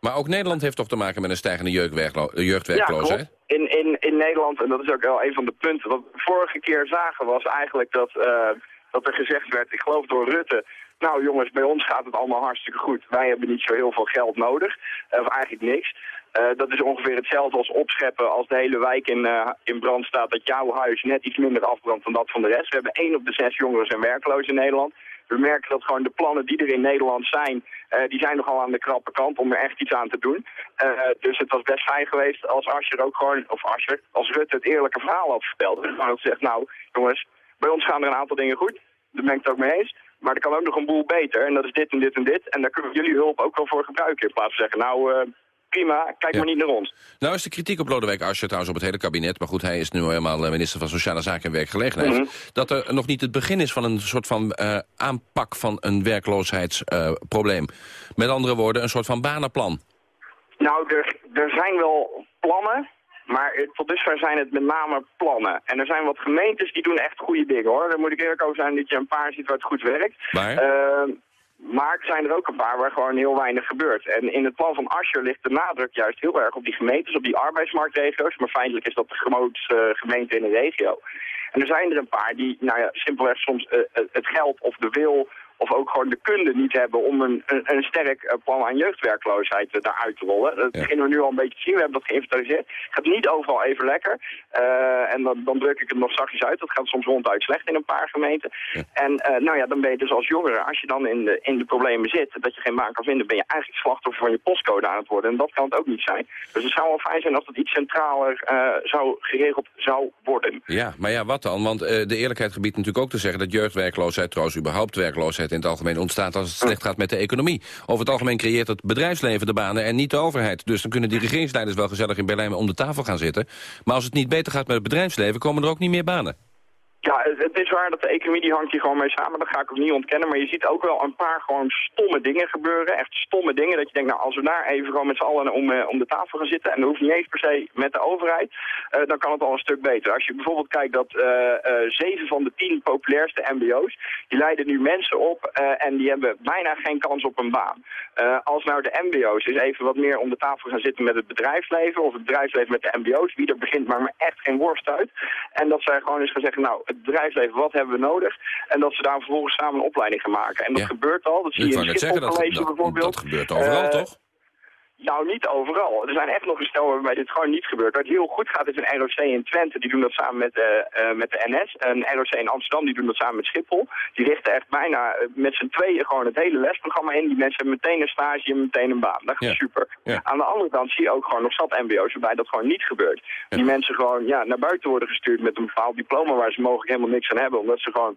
Maar ook Nederland heeft toch te maken met een stijgende jeugdwerklo- eh, jeugdwerkloosheid? Ja. In, in, in Nederland, en dat is ook wel een van de punten... wat we vorige keer zagen was eigenlijk dat, eh, dat er gezegd werd... ik geloof door Rutte... nou jongens, bij ons gaat het allemaal hartstikke goed. Wij hebben niet zo heel veel geld nodig. of eigenlijk niks. Eh, dat is ongeveer hetzelfde als opscheppen als de hele wijk in, in brand staat... dat jouw huis net iets minder afbrandt dan dat van de rest. We hebben één op de zes jongeren zijn werkloos in Nederland. We merken dat gewoon de plannen die er in Nederland zijn... eh, die zijn nogal aan de krappe kant om er echt iets aan te doen. Eh, dus het was best fijn geweest als Asscher ook gewoon... of Asscher, als Rutte het eerlijke verhaal had verteld. Dus gewoon gezegd, nou jongens, bij ons gaan er een aantal dingen goed. Daar ben ik het ook mee eens. Maar er kan ook nog een boel beter. En dat is dit en dit en dit. En daar kunnen we jullie hulp ook wel voor gebruiken. In plaats van zeggen, nou eh, prima, kijk maar niet naar ons. Nou is de kritiek op Lodewijk Asscher trouwens op het hele kabinet... maar goed, hij is nu helemaal eh, minister van Sociale Zaken en Werkgelegenheid... Mhm. dat er nog niet het begin is van een soort van eh, aanpak van een werkloosheidsprobleem. Met andere woorden, een soort van banenplan. Nou, er, er zijn wel plannen, maar tot dusver zijn het met name plannen. En er zijn wat gemeentes die doen echt goede dingen hoor. Daar moet ik eerlijk over zijn dat je een paar ziet waar het goed werkt. Maar? Eh, maar er zijn er ook een paar waar gewoon heel weinig gebeurt. En in het plan van Asscher ligt de nadruk juist heel erg op die gemeentes, op die arbeidsmarktregio's. Maar feitelijk is dat de grootste eh, gemeente in de regio. En er zijn er een paar die, nou ja, simpelweg soms eh, eh, het geld of de wil of ook gewoon de kunde niet hebben om een, een, een sterk eh, plan aan jeugdwerkloosheid eh, daaruit te rollen. Dat beginnen we nu al een beetje te zien. We hebben dat geïnventariseerd. Het gaat niet overal even lekker. Eh, en dan, dan druk ik het nog zachtjes uit. Dat gaat soms ronduit slecht in een paar gemeenten. En eh, nou ja, dan ben je dus als jongere, als je dan in de, in de problemen zit, dat je geen baan kan vinden, ben je eigenlijk slachtoffer van je postcode aan het worden. En dat kan het ook niet zijn. Dus het zou wel fijn zijn als dat iets centraler eh, zou geregeld zou worden. Ja, maar ja, wat dan? Want eh, de eerlijkheid gebiedt natuurlijk ook te zeggen... dat jeugdwerkloosheid, trouwens überhaupt werkloosheid in het algemeen ontstaat... als het slecht gaat met de economie. Over het algemeen creëert het bedrijfsleven de banen en niet de overheid. Dus dan kunnen die regeringsleiders wel gezellig in Berlijn om de tafel gaan zitten. Maar als het niet beter gaat met het bedrijfsleven... komen er ook niet meer banen. Ja, het, is waar dat de economie die hangt hier gewoon mee samen. Dat ga ik ook niet ontkennen. Maar je ziet ook wel een paar gewoon stomme dingen gebeuren. Echt stomme dingen. Dat je denkt, nou als we daar even gewoon met z'n allen om, eh, om de tafel gaan zitten. En dat hoeft niet eens per se met de overheid. eh, dan kan het al een stuk beter. Als je bijvoorbeeld kijkt dat eh, zeven van de tien populairste mbo's. Die leiden nu mensen op. en die hebben bijna geen kans op een baan. Als nou de mbo's eens even wat meer om de tafel gaan zitten met het bedrijfsleven. Of het bedrijfsleven met de mbo's. Wie er begint maar me echt geen worst uit. En dat zij gewoon eens gaan zeggen, nou het bedrijfsleven, wat hebben we nodig? En dat ze daar vervolgens samen een opleiding gaan maken. En dat gebeurt al. Dat zie je in dat, Schiphol dat, bijvoorbeeld. dat gebeurt overal, Eh, toch? Nou, niet overal. Er zijn echt nog een stel waarbij dit gewoon niet gebeurt. Waar het heel goed gaat is een ROC in Twente. Die doen dat samen met, eh, met de NS. Een ROC in Amsterdam, die doen dat samen met Schiphol. Die richten echt bijna eh, met z'n tweeën gewoon het hele lesprogramma in. Die mensen hebben meteen een stage en meteen een baan. Dat is super. Aan de andere kant zie je ook gewoon nog zat mbo's waarbij dat gewoon niet gebeurt. Die mensen gewoon ja, naar buiten worden gestuurd met een bepaald diploma waar ze mogelijk helemaal niks aan hebben. Omdat ze gewoon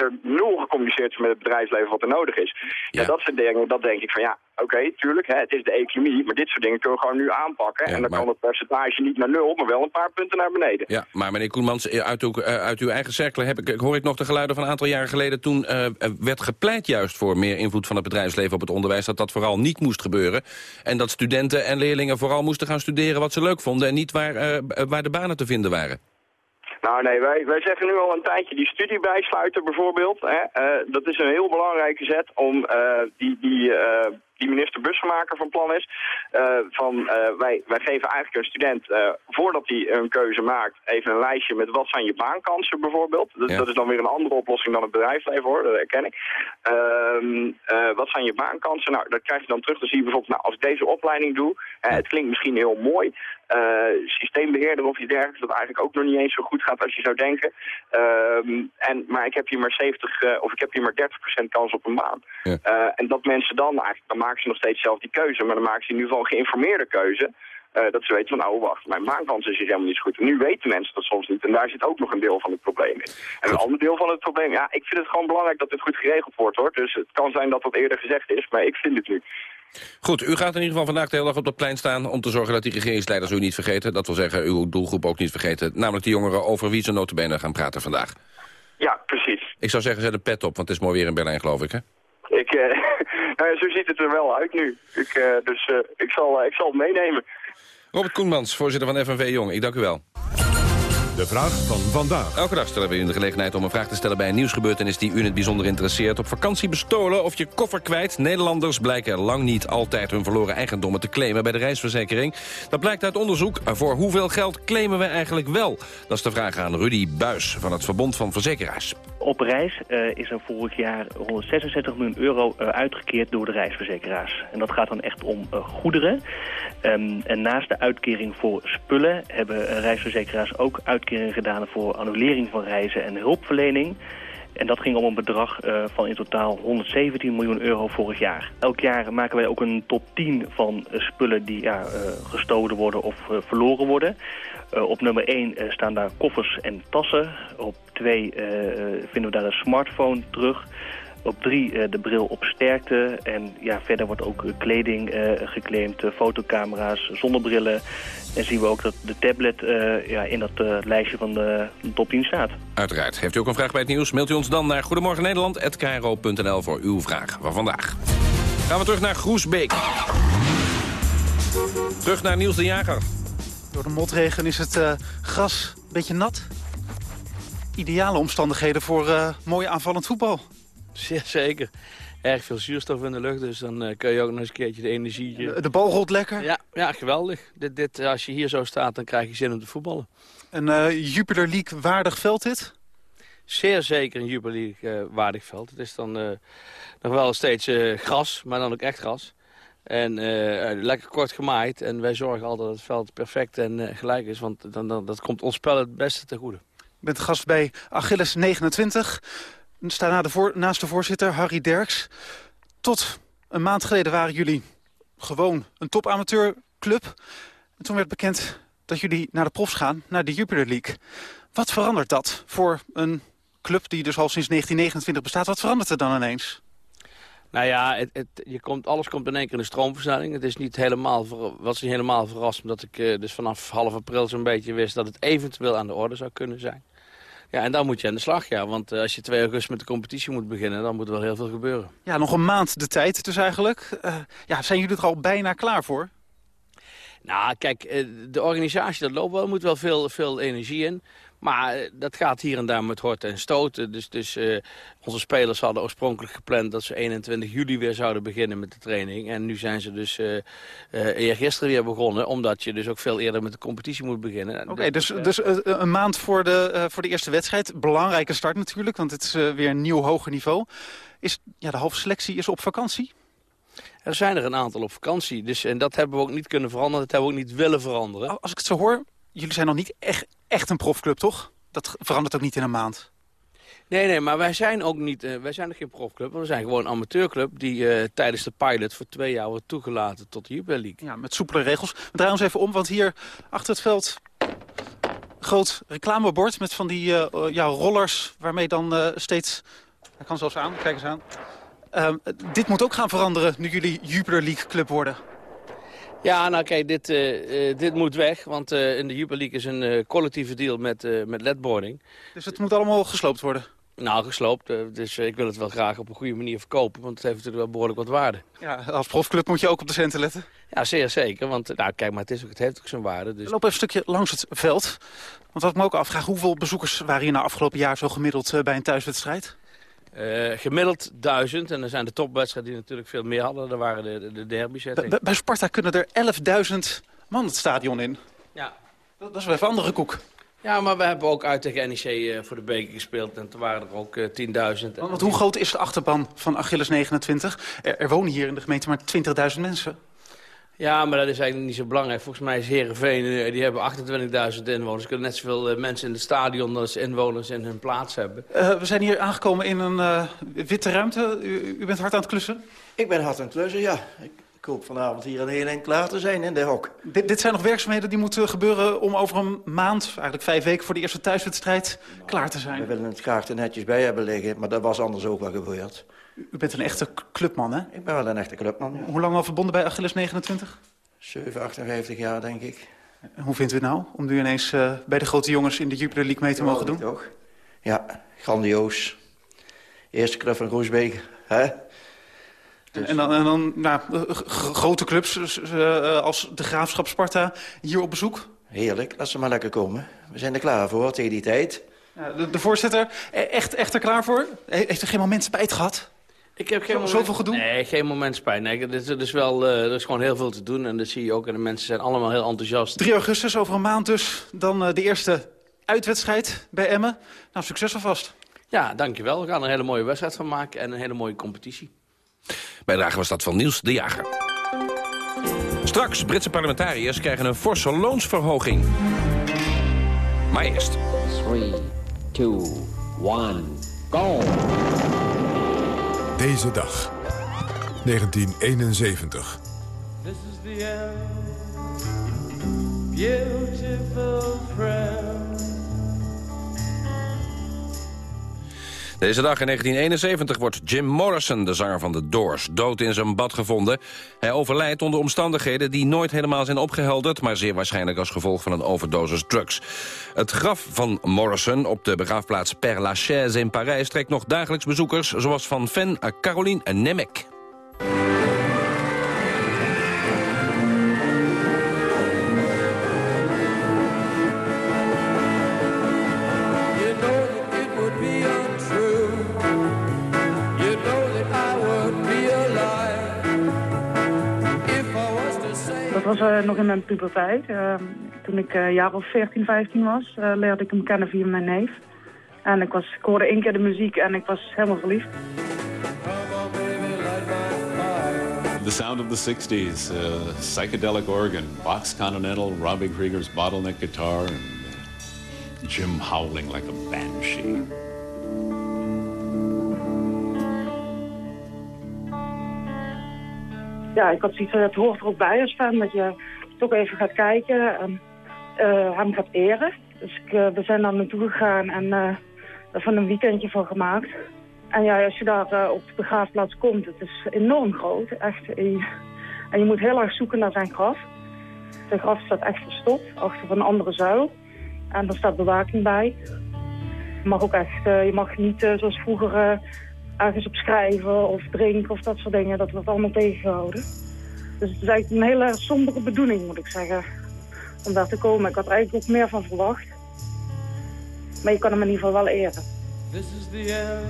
er nul gecommuniceerd is met het bedrijfsleven wat er nodig is. Ja, dat soort dingen, dat denk ik van ja, oké, tuurlijk, hè, het is de economie, maar dit soort dingen kunnen we gewoon nu aanpakken. en dan kan het percentage niet naar nul, maar wel een paar punten naar beneden. Ja, maar meneer Koelmans, eh, uit uw, eh, uit uw eigen cirkel heb ik, hoor ik nog de geluiden van een aantal jaren geleden... toen eh, werd gepleit juist voor meer invloed van het bedrijfsleven op het onderwijs... dat dat vooral niet moest gebeuren. En dat studenten en leerlingen vooral moesten gaan studeren wat ze leuk vonden... en niet waar, waar de banen te vinden waren. Nou nee, wij, wij zeggen nu al een tijdje die studie bijsluiten bijvoorbeeld. Hè, eh, dat is een heel belangrijke zet om eh, die, die, eh, die minister Bussemaker van plan is. Uh, van, uh, wij, wij geven eigenlijk een student, uh, voordat hij een keuze maakt, even een lijstje met wat zijn je baankansen bijvoorbeeld. Dat, ja. dat is dan weer een andere oplossing dan het bedrijfsleven hoor, dat herken ik. Ehm, wat zijn je baankansen? Nou, dat krijg je dan terug. Dan zie je bijvoorbeeld, nou, als ik deze opleiding doe, het klinkt misschien heel mooi, systeembeheerder of iets dergelijks, dat eigenlijk ook nog niet eens zo goed gaat als je zou denken. Um, en, maar ik heb hier maar 70 uh, of ik heb hier maar 30% kans op een baan. Ja. En dat mensen dan eigenlijk, maken ze nog steeds zelf die keuze, maar dan maken ze in ieder geval een geïnformeerde keuze. Uh, dat ze weten van, nou wacht, mijn baankans is hier helemaal niet zo goed. En nu weten mensen dat soms niet. En daar zit ook nog een deel van het probleem in. En een ander deel van het probleem, ja, ik vind het gewoon belangrijk dat dit goed geregeld wordt hoor. Dus het kan zijn dat dat eerder gezegd is, maar ik vind het nu. Goed, u gaat in ieder geval vandaag de hele dag op dat plein staan... om te zorgen dat die regeringsleiders u niet vergeten. Dat wil zeggen, uw doelgroep ook niet vergeten. Namelijk de jongeren over wie ze notabene gaan praten vandaag. Ja, precies. Ik zou zeggen, zet een pet op, want het is mooi weer in Berlijn, geloof ik, hè? Ik, uh, nou ja, zo ziet het er wel uit nu. Ik, uh, dus uh, ik, zal, ik zal het meenemen. Robert Koenmans, voorzitter van FNV Jong. Ik dank u wel. De vraag van vandaag. Elke dag stellen we u de gelegenheid om een vraag te stellen bij een nieuwsgebeurtenis die u in het bijzonder interesseert. Op vakantie bestolen of je koffer kwijt. Nederlanders blijken lang niet altijd hun verloren eigendommen te claimen bij de reisverzekering. Dat blijkt uit onderzoek. Voor hoeveel geld claimen we eigenlijk wel? Dat is de vraag aan Rudy Buis van het Verbond van Verzekeraars. Op reis uh, is er vorig jaar 166 miljoen euro uh, uitgekeerd door de reisverzekeraars. En dat gaat dan echt om uh, goederen. Um, en naast de uitkering voor spullen hebben reisverzekeraars ook uitkeringen gedaan voor annulering van reizen en hulpverlening. En dat ging om een bedrag van in totaal 117 miljoen euro vorig jaar. Elk jaar maken wij ook een top 10 van spullen die ja, gestolen worden of verloren worden. Op nummer 1 staan daar koffers en tassen. Op 2 vinden we daar een smartphone terug. Op drie de bril op sterkte. En ja, verder wordt ook kleding geclaimd, fotocamera's, zonnebrillen. En zien we ook dat de tablet ja, in dat lijstje van de top 10 staat. Uiteraard. Heeft u ook een vraag bij het nieuws? Mailt u ons dan naar Goedemorgen Nederland@kro.nl voor uw vraag van vandaag. Gaan we terug naar Groesbeek. Terug naar Niels de Jager. Door de motregen is het gras een beetje nat. Ideale omstandigheden voor mooi aanvallend voetbal. Zeer zeker. Erg veel zuurstof in de lucht, dus dan uh, kun je ook nog eens een keertje de energie... De, de bal rolt lekker? Ja, ja geweldig. Dit, dit, als je hier zo staat, dan krijg je zin om te voetballen. Een uh, Jupiler League waardig veld dit? Zeer zeker een Jupiler League uh, waardig veld. Het is dan nog wel steeds gras, maar dan ook echt gras. En lekker kort gemaaid. En wij zorgen altijd dat het veld perfect en gelijk is, want dan, dan, dat komt ons spel het beste te goede. Je bent gast bij Achilles 29 sta naast de voorzitter, Harry Derks. Tot een maand geleden waren jullie gewoon een topamateurclub. En toen werd bekend dat jullie naar de profs gaan, naar de Jupiler League. Wat verandert dat voor een club die dus al sinds 1929 bestaat? Wat verandert er dan ineens? Nou ja, het, het, je komt, alles komt in één keer in de stroomversnelling. Het is niet helemaal, was niet helemaal verrast, omdat ik uh, dus vanaf half april zo'n beetje wist dat het eventueel aan de orde zou kunnen zijn. Ja, en dan moet je aan de slag, ja. Want uh, als je 2 augustus met de competitie moet beginnen... dan moet er wel heel veel gebeuren. Ja, nog een maand de tijd dus eigenlijk. Uh, ja, zijn jullie er al bijna klaar voor? Nou, kijk, de organisatie, dat loopt wel. Er moet wel veel, veel energie in. Maar dat gaat hier en daar met horten en stoten. Dus, dus uh, onze spelers hadden oorspronkelijk gepland dat ze 21 juli weer zouden beginnen met de training. En nu zijn ze dus uh, uh, eergisteren weer begonnen. Omdat je dus ook veel eerder met de competitie moet beginnen. Oké, okay, dus, dus een maand voor de, voor de eerste wedstrijd. Belangrijke start natuurlijk, want het is weer een nieuw hoger niveau. Is, ja, de hoofdselectie is op vakantie? Er zijn er een aantal op vakantie. Dus, en dat hebben we ook niet kunnen veranderen. Dat hebben we ook niet willen veranderen. Als ik het zo hoor, jullie zijn nog niet echt, echt een profclub, toch? Dat verandert ook niet in een maand. Nee, nee, maar wij zijn ook niet, uh, wij zijn nog geen profclub. We zijn gewoon een amateurclub die uh, tijdens de pilot voor twee jaar wordt toegelaten tot de Jupiler League. Ja, met soepele regels. We draaien ons even om, want hier achter het veld groot reclamebord met van die uh, ja, rollers waarmee dan steeds... Hij kan zelfs aan, kijk eens aan. Ehm, dit moet ook gaan veranderen nu jullie Jupiler League club worden. Ja, nou kijk, dit, uh, uh, dit moet weg. Want uh, in de Jupiler League is een collectieve deal met, met ledboarding. Dus het moet allemaal gesloopt worden? Nou, gesloopt. dus ik wil het wel graag op een goede manier verkopen. Want het heeft natuurlijk wel behoorlijk wat waarde. Ja, als profclub moet je ook op de centen letten? Ja, zeer zeker. Want nou, kijk maar, het, is ook, het heeft ook zijn waarde. Dus... We lopen even een stukje langs het veld. Want wat ik me ook afvraag, hoeveel bezoekers waren hier nou afgelopen jaar zo gemiddeld bij een thuiswedstrijd? Uh, gemiddeld duizend. En dan zijn de topwedstrijden die natuurlijk veel meer hadden. Dat waren de, de, de derby's. Bij, bij Sparta kunnen er 11.000 man het stadion in. Ja. Dat, dat is wel even andere koek. Ja, maar we hebben ook uit tegen NEC uh, voor de beker gespeeld. En toen waren er ook uh, 10.000. Want hoe groot is de achterban van Achilles 29? Er, er wonen hier in de gemeente maar 20.000 mensen. Ja, maar dat is eigenlijk niet zo belangrijk. Volgens mij is Heerenveen, uh, die hebben 28.000 inwoners. Er kunnen net zoveel uh, mensen in het stadion als inwoners in hun plaats hebben. Uh, we zijn hier aangekomen in een witte ruimte. U, u, bent hard aan het klussen? Ik ben hard aan het klussen, ja. Ik, ik hoop vanavond hier een heel eind klaar te zijn in de hok. Dit, dit, zijn nog werkzaamheden die moeten gebeuren om over een maand... eigenlijk vijf weken voor de eerste thuiswedstrijd nou, klaar te zijn. We willen het graag er netjes bij hebben liggen, maar dat was anders ook wel gebeurd. U bent een echte clubman, hè? Ik ben wel een echte clubman, ja. Hoe lang al verbonden bij Achilles 29? 7, 58 jaar, denk ik. En hoe vindt u het nou, om nu ineens uh, bij de grote jongens in de Jupiler League mee te mogen doen? toch? Ja, grandioos. Eerste club van Roesbeek, hè? Dus. En dan, en dan nou, grote clubs uh, als de Graafschap Sparta hier op bezoek? Heerlijk, laat ze maar lekker komen. We zijn er klaar voor tegen die tijd. Ja, de, de, voorzitter, e-, echt, echt er klaar voor? Heeft er geen moment spijt gehad? Ik heb geen Zo, moment, zoveel gedoe? Nee, geen moment spijt. Nee, er, is, er, is wel, uh, er is gewoon heel veel te doen en dat zie je ook. En de mensen zijn allemaal heel enthousiast. 3 augustus, over een maand dus, dan uh, de eerste uitwedstrijd bij Emmen. Nou, succes alvast. Ja, dankjewel. We gaan er een hele mooie wedstrijd van maken en een hele mooie competitie. Bijdrage was dat van Niels de Jager. Straks, Britse parlementariërs krijgen een forse loonsverhoging. Maar eerst... 3, 2, 1, go! Deze dag, 1971. This is the end, beautiful friend. Deze dag in 1971 wordt Jim Morrison, de zanger van de Doors, dood in zijn bad gevonden. Hij overlijdt onder omstandigheden die nooit helemaal zijn opgehelderd... maar zeer waarschijnlijk als gevolg van een overdosis drugs. Het graf van Morrison op de begraafplaats Père Lachaise in Parijs... trekt nog dagelijks bezoekers, zoals van fan Caroline Nemec. Nog in mijn puberteit. Uh, toen ik een uh, jaar of 14, 15 was, leerde ik hem kennen via mijn neef. En ik, was, ik hoorde één keer de muziek en ik was helemaal verliefd. The sound of the 60s, psychedelic organ, Bach's Continental, Robbie Krieger's bottleneck guitar, and Jim howling like a banshee. ja, ik had zoiets van, het hoort er ook bij als fan, dat je toch even gaat kijken en uh, hem gaat eren. Dus uh, we zijn daar naartoe gegaan en uh, er van een weekendje van gemaakt. En ja, als je daar op de begraafplaats komt, het is enorm groot, echt. En je moet heel erg zoeken naar zijn graf. Zijn graf staat echt verstopt, achter een andere zuil. En er staat bewaking bij. Je mag ook echt, je mag niet zoals vroeger ergens op schrijven of drinken of dat soort dingen. Dat wordt allemaal tegengehouden. Dus het is eigenlijk een hele sombere bedoeling, moet ik zeggen. Om daar te komen. Ik had er eigenlijk ook meer van verwacht. Maar je kan hem in ieder geval wel eren. This is the end,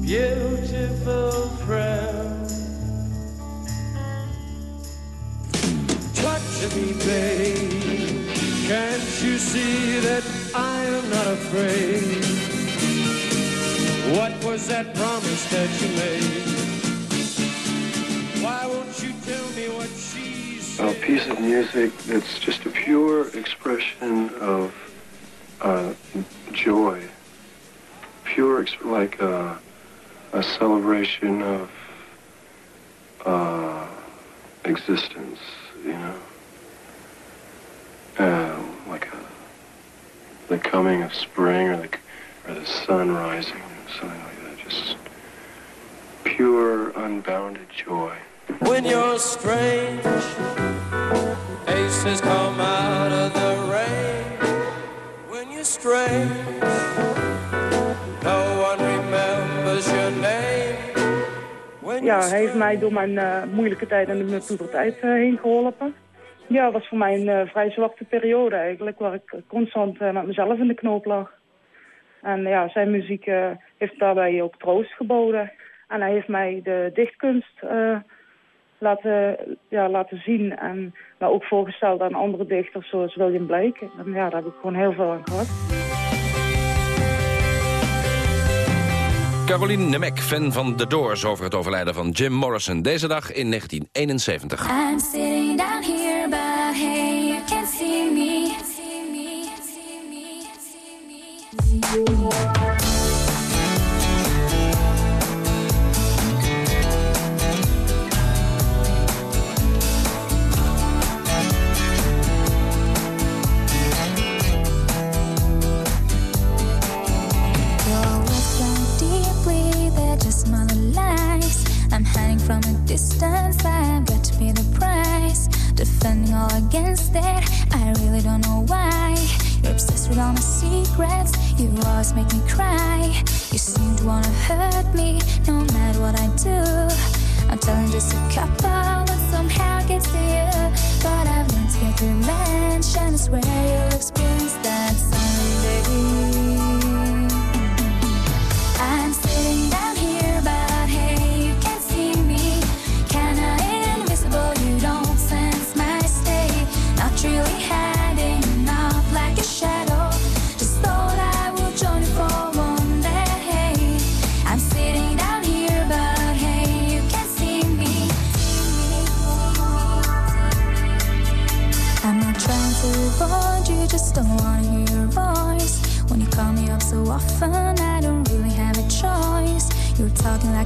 beautiful friend. Touch me, babe. Can't you see that I am not afraid? What was that promise that you made? A piece of music that's just a pure expression of uh, joy. Pure, like a, a celebration of uh, existence, you know. Uh, like a, the coming of spring or the, or the sun rising something like that. Just pure, unbounded joy. When you're strange, aces come out of the rain. When you're strange, no one remembers your name. Ja, hij heeft mij door mijn uh, moeilijke tijd en de puberteit uh, heen geholpen. Ja, het was voor mij een uh, vrij zwarte periode eigenlijk, waar ik constant met mezelf in de knoop lag. En ja, zijn muziek eh, heeft daarbij ook troost geboden. En hij heeft mij de dichtkunst eh, laten, ja, laten zien. En me ook voorgesteld aan andere dichters zoals William Blake. En ja, daar heb ik gewoon heel veel aan gehad. Caroline Nemec, fan van The Doors... over het overlijden van Jim Morrison. Deze dag in 1971. I'm sitting down here, but hey, you can't see me. From a distance, I've got to pay the price. Defending all against it, I really don't know why. You're obsessed with all my secrets, you always make me cry. You seem to wanna hurt me, no matter what I do. I'm telling just a couple,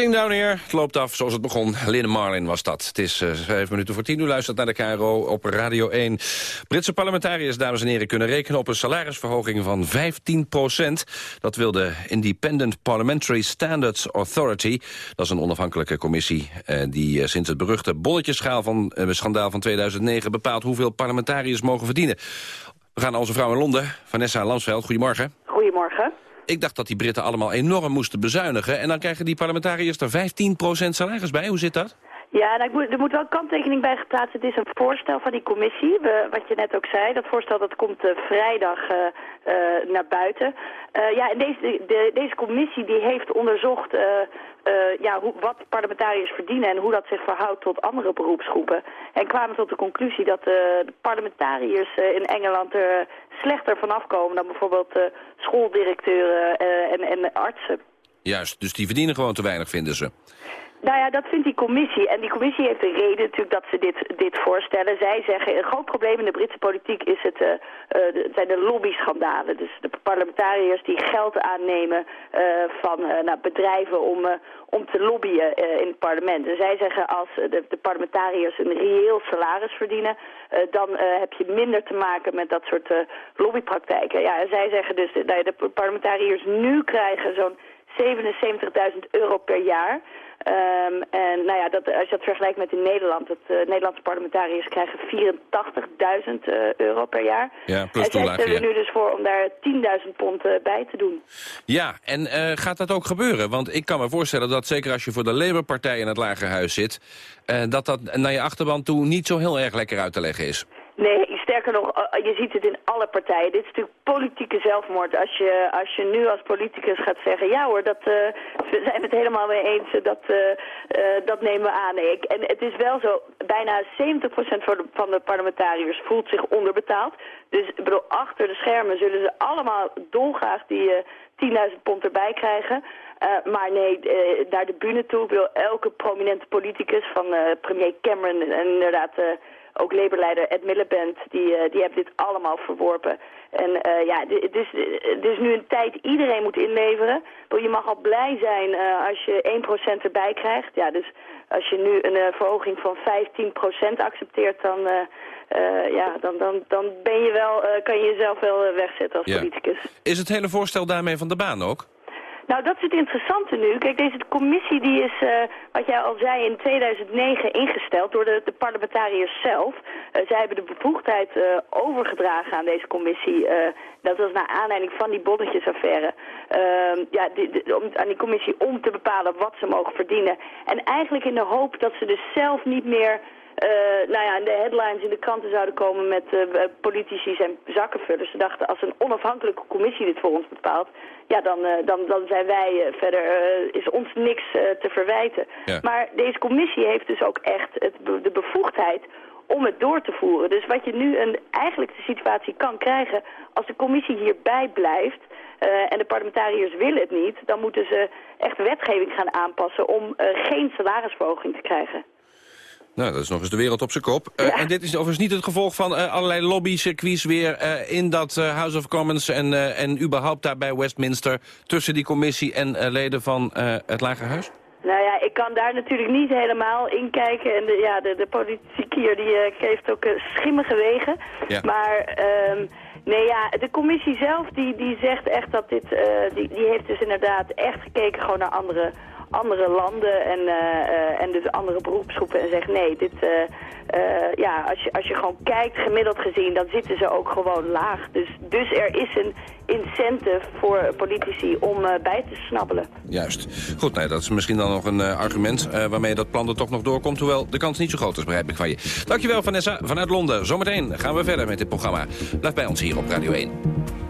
Sitting Down het loopt af zoals het begon. Lynn Marlin was dat. Het is eh, vijf minuten voor tien. U luistert naar de KRO op Radio 1. Britse parlementariërs, dames en heren, kunnen rekenen op een salarisverhoging van 15 procent. Dat wil de Independent Parliamentary Standards Authority. Dat is een onafhankelijke commissie eh, die eh, sinds het beruchte bolletjeschaal van schandaal van 2009 bepaalt hoeveel parlementariërs mogen verdienen. We gaan naar onze vrouw in Londen, Vanessa Lansveld. Goedemorgen. Goedemorgen. Ik dacht dat die Britten allemaal enorm moesten bezuinigen... en dan krijgen die parlementariërs er 15% salaris bij. Hoe zit dat? Ja, nou, er moet wel kanttekening bij geplaatst. Het is een voorstel van die commissie, wat je net ook zei. Dat voorstel dat komt eh, vrijdag eh, eh, naar buiten. Ja, en deze, de, deze commissie die heeft onderzocht eh, ja, hoe, wat parlementariërs verdienen... en hoe dat zich verhoudt tot andere beroepsgroepen. En kwamen tot de conclusie dat eh, de parlementariërs eh, in Engeland er slechter van afkomen... dan bijvoorbeeld schooldirecteuren en, en artsen. Juist, dus die verdienen gewoon te weinig, vinden ze. Nou ja, dat vindt die commissie. En die commissie heeft een reden natuurlijk dat ze dit, dit voorstellen. Zij zeggen, een groot probleem in de Britse politiek is het, eh, eh, de- zijn de lobby-schandalen. Dus de parlementariërs die geld aannemen eh, van nou, bedrijven om, om te lobbyen in het parlement. En zij zeggen, als de, de parlementariërs een reëel salaris verdienen... dan heb je minder te maken met dat soort lobbypraktijken. Ja, en zij zeggen dus, dat de parlementariërs nu krijgen zo'n 77.000 euro per jaar. Ehm, en nou ja, dat, als je dat vergelijkt met in Nederland, dat uh, Nederlandse parlementariërs krijgen 84.000 uh, euro per jaar. Ja, plus en zij stellen ja. nu dus voor om daar 10.000 pond uh, bij te doen. Ja, en gaat dat ook gebeuren? Want ik kan me voorstellen dat zeker als je voor de Labour-partij in het Lagerhuis zit... Dat dat naar je achterban toe niet zo heel erg lekker uit te leggen is. Nee, sterker nog, je ziet het in alle partijen. Dit is natuurlijk politieke zelfmoord. Als je, als je nu als politicus gaat zeggen... ja hoor, dat, uh, we zijn het helemaal mee eens, dat, uh, uh, dat nemen we aan. Nee, ik, en het is wel zo, bijna 70% van de, parlementariërs voelt zich onderbetaald. Dus bedoel, achter de schermen zullen ze allemaal dolgraag die 10.000 pond erbij krijgen... Maar nee, naar de bühne toe. Bedoel, elke prominente politicus van premier Cameron en inderdaad ook Labour-leider Ed Miliband, die, die hebben dit allemaal verworpen. En ja, het is, het is nu een tijd, iedereen moet inleveren. Je mag al blij zijn als je 1% erbij krijgt. Ja, dus als je nu een verhoging van 15% accepteert, dan... ja, dan, dan, dan ben je wel, kan je jezelf wel wegzetten als Ja. politicus. Is het hele voorstel daarmee van de baan ook? Nou, dat is het interessante nu. Kijk, deze commissie die is, uh, wat jij al zei, in 2009 ingesteld door de, de parlementariërs zelf. Uh, zij hebben de bevoegdheid uh, overgedragen aan deze commissie. dat was naar aanleiding van die bonnetjesaffaire. Ehm, ja, die, om, aan die commissie om te bepalen wat ze mogen verdienen. En eigenlijk in de hoop dat ze dus zelf niet meer... Uh, nou ja, in de headlines in de kranten zouden komen met uh, politici en zakkenvullers. Ze dachten, als een onafhankelijke commissie dit voor ons bepaalt, ja, dan, uh, dan, dan zijn wij verder, is ons niks te verwijten. Ja. Maar deze commissie heeft dus ook echt het, de bevoegdheid om het door te voeren. Dus wat je nu een, eigenlijk de situatie kan krijgen, als de commissie hierbij blijft, uh, en de parlementariërs willen het niet, dan moeten ze echt wetgeving gaan aanpassen om uh, geen salarisverhoging te krijgen. Nou, dat is nog eens de wereld op zijn kop. Uh, en dit is overigens niet het gevolg van uh, allerlei lobbycircuits weer uh, in dat House of Commons en, en überhaupt daar bij Westminster tussen die commissie en leden van het Lagerhuis? Nou ja, ik kan daar natuurlijk niet helemaal in kijken. En de, ja, de, de politiek hier die geeft ook schimmige wegen. Ja. Maar... Um, Nee, ja, de commissie zelf die, die zegt echt dat dit, uh, die, die heeft dus inderdaad echt gekeken gewoon naar andere, andere landen en, uh, uh, en dus andere beroepsgroepen en zegt nee, dit, ja, als je, als je gewoon kijkt gemiddeld gezien, dan zitten ze ook gewoon laag. Dus, dus er is een incentive voor politici om bij te snabbelen. Juist. Goed, nou, dat is misschien dan nog een argument waarmee dat plan er toch nog doorkomt, hoewel de kans niet zo groot is, begrijp ik van je. Dankjewel Vanessa, vanuit Londen. Zometeen gaan we verder met dit programma. Blijf bij ons hier op Radio 1.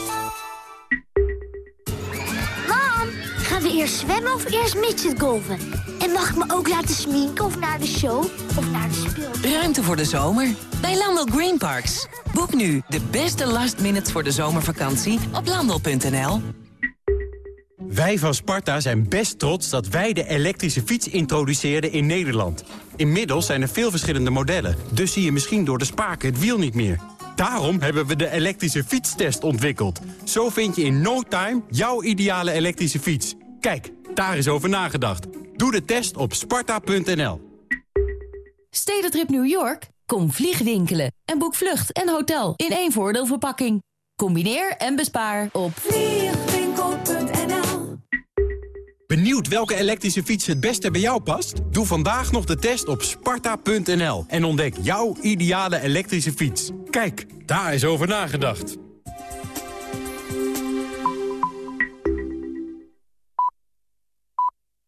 we eerst zwemmen of eerst midgetgolven? En mag ik me ook laten sminken of naar de show of naar de speel? Ruimte voor de zomer bij Landel Green Parks. Boek nu de beste last minutes voor de zomervakantie op landel.nl. Wij van Sparta zijn best trots dat wij de elektrische fiets introduceerden in Nederland. Inmiddels zijn er veel verschillende modellen, dus zie je misschien door de spaken het wiel niet meer. Daarom hebben we de elektrische fietstest ontwikkeld. Zo vind je in no time jouw ideale elektrische fiets. Kijk, daar is over nagedacht. Doe de test op sparta.nl. Stedentrip New York? Kom vliegwinkelen en boek vlucht en hotel in één voordeelverpakking. Combineer en bespaar op vliegwinkel.nl Benieuwd welke elektrische fiets het beste bij jou past? Doe vandaag nog de test op sparta.nl en ontdek jouw ideale elektrische fiets. Kijk, daar is over nagedacht.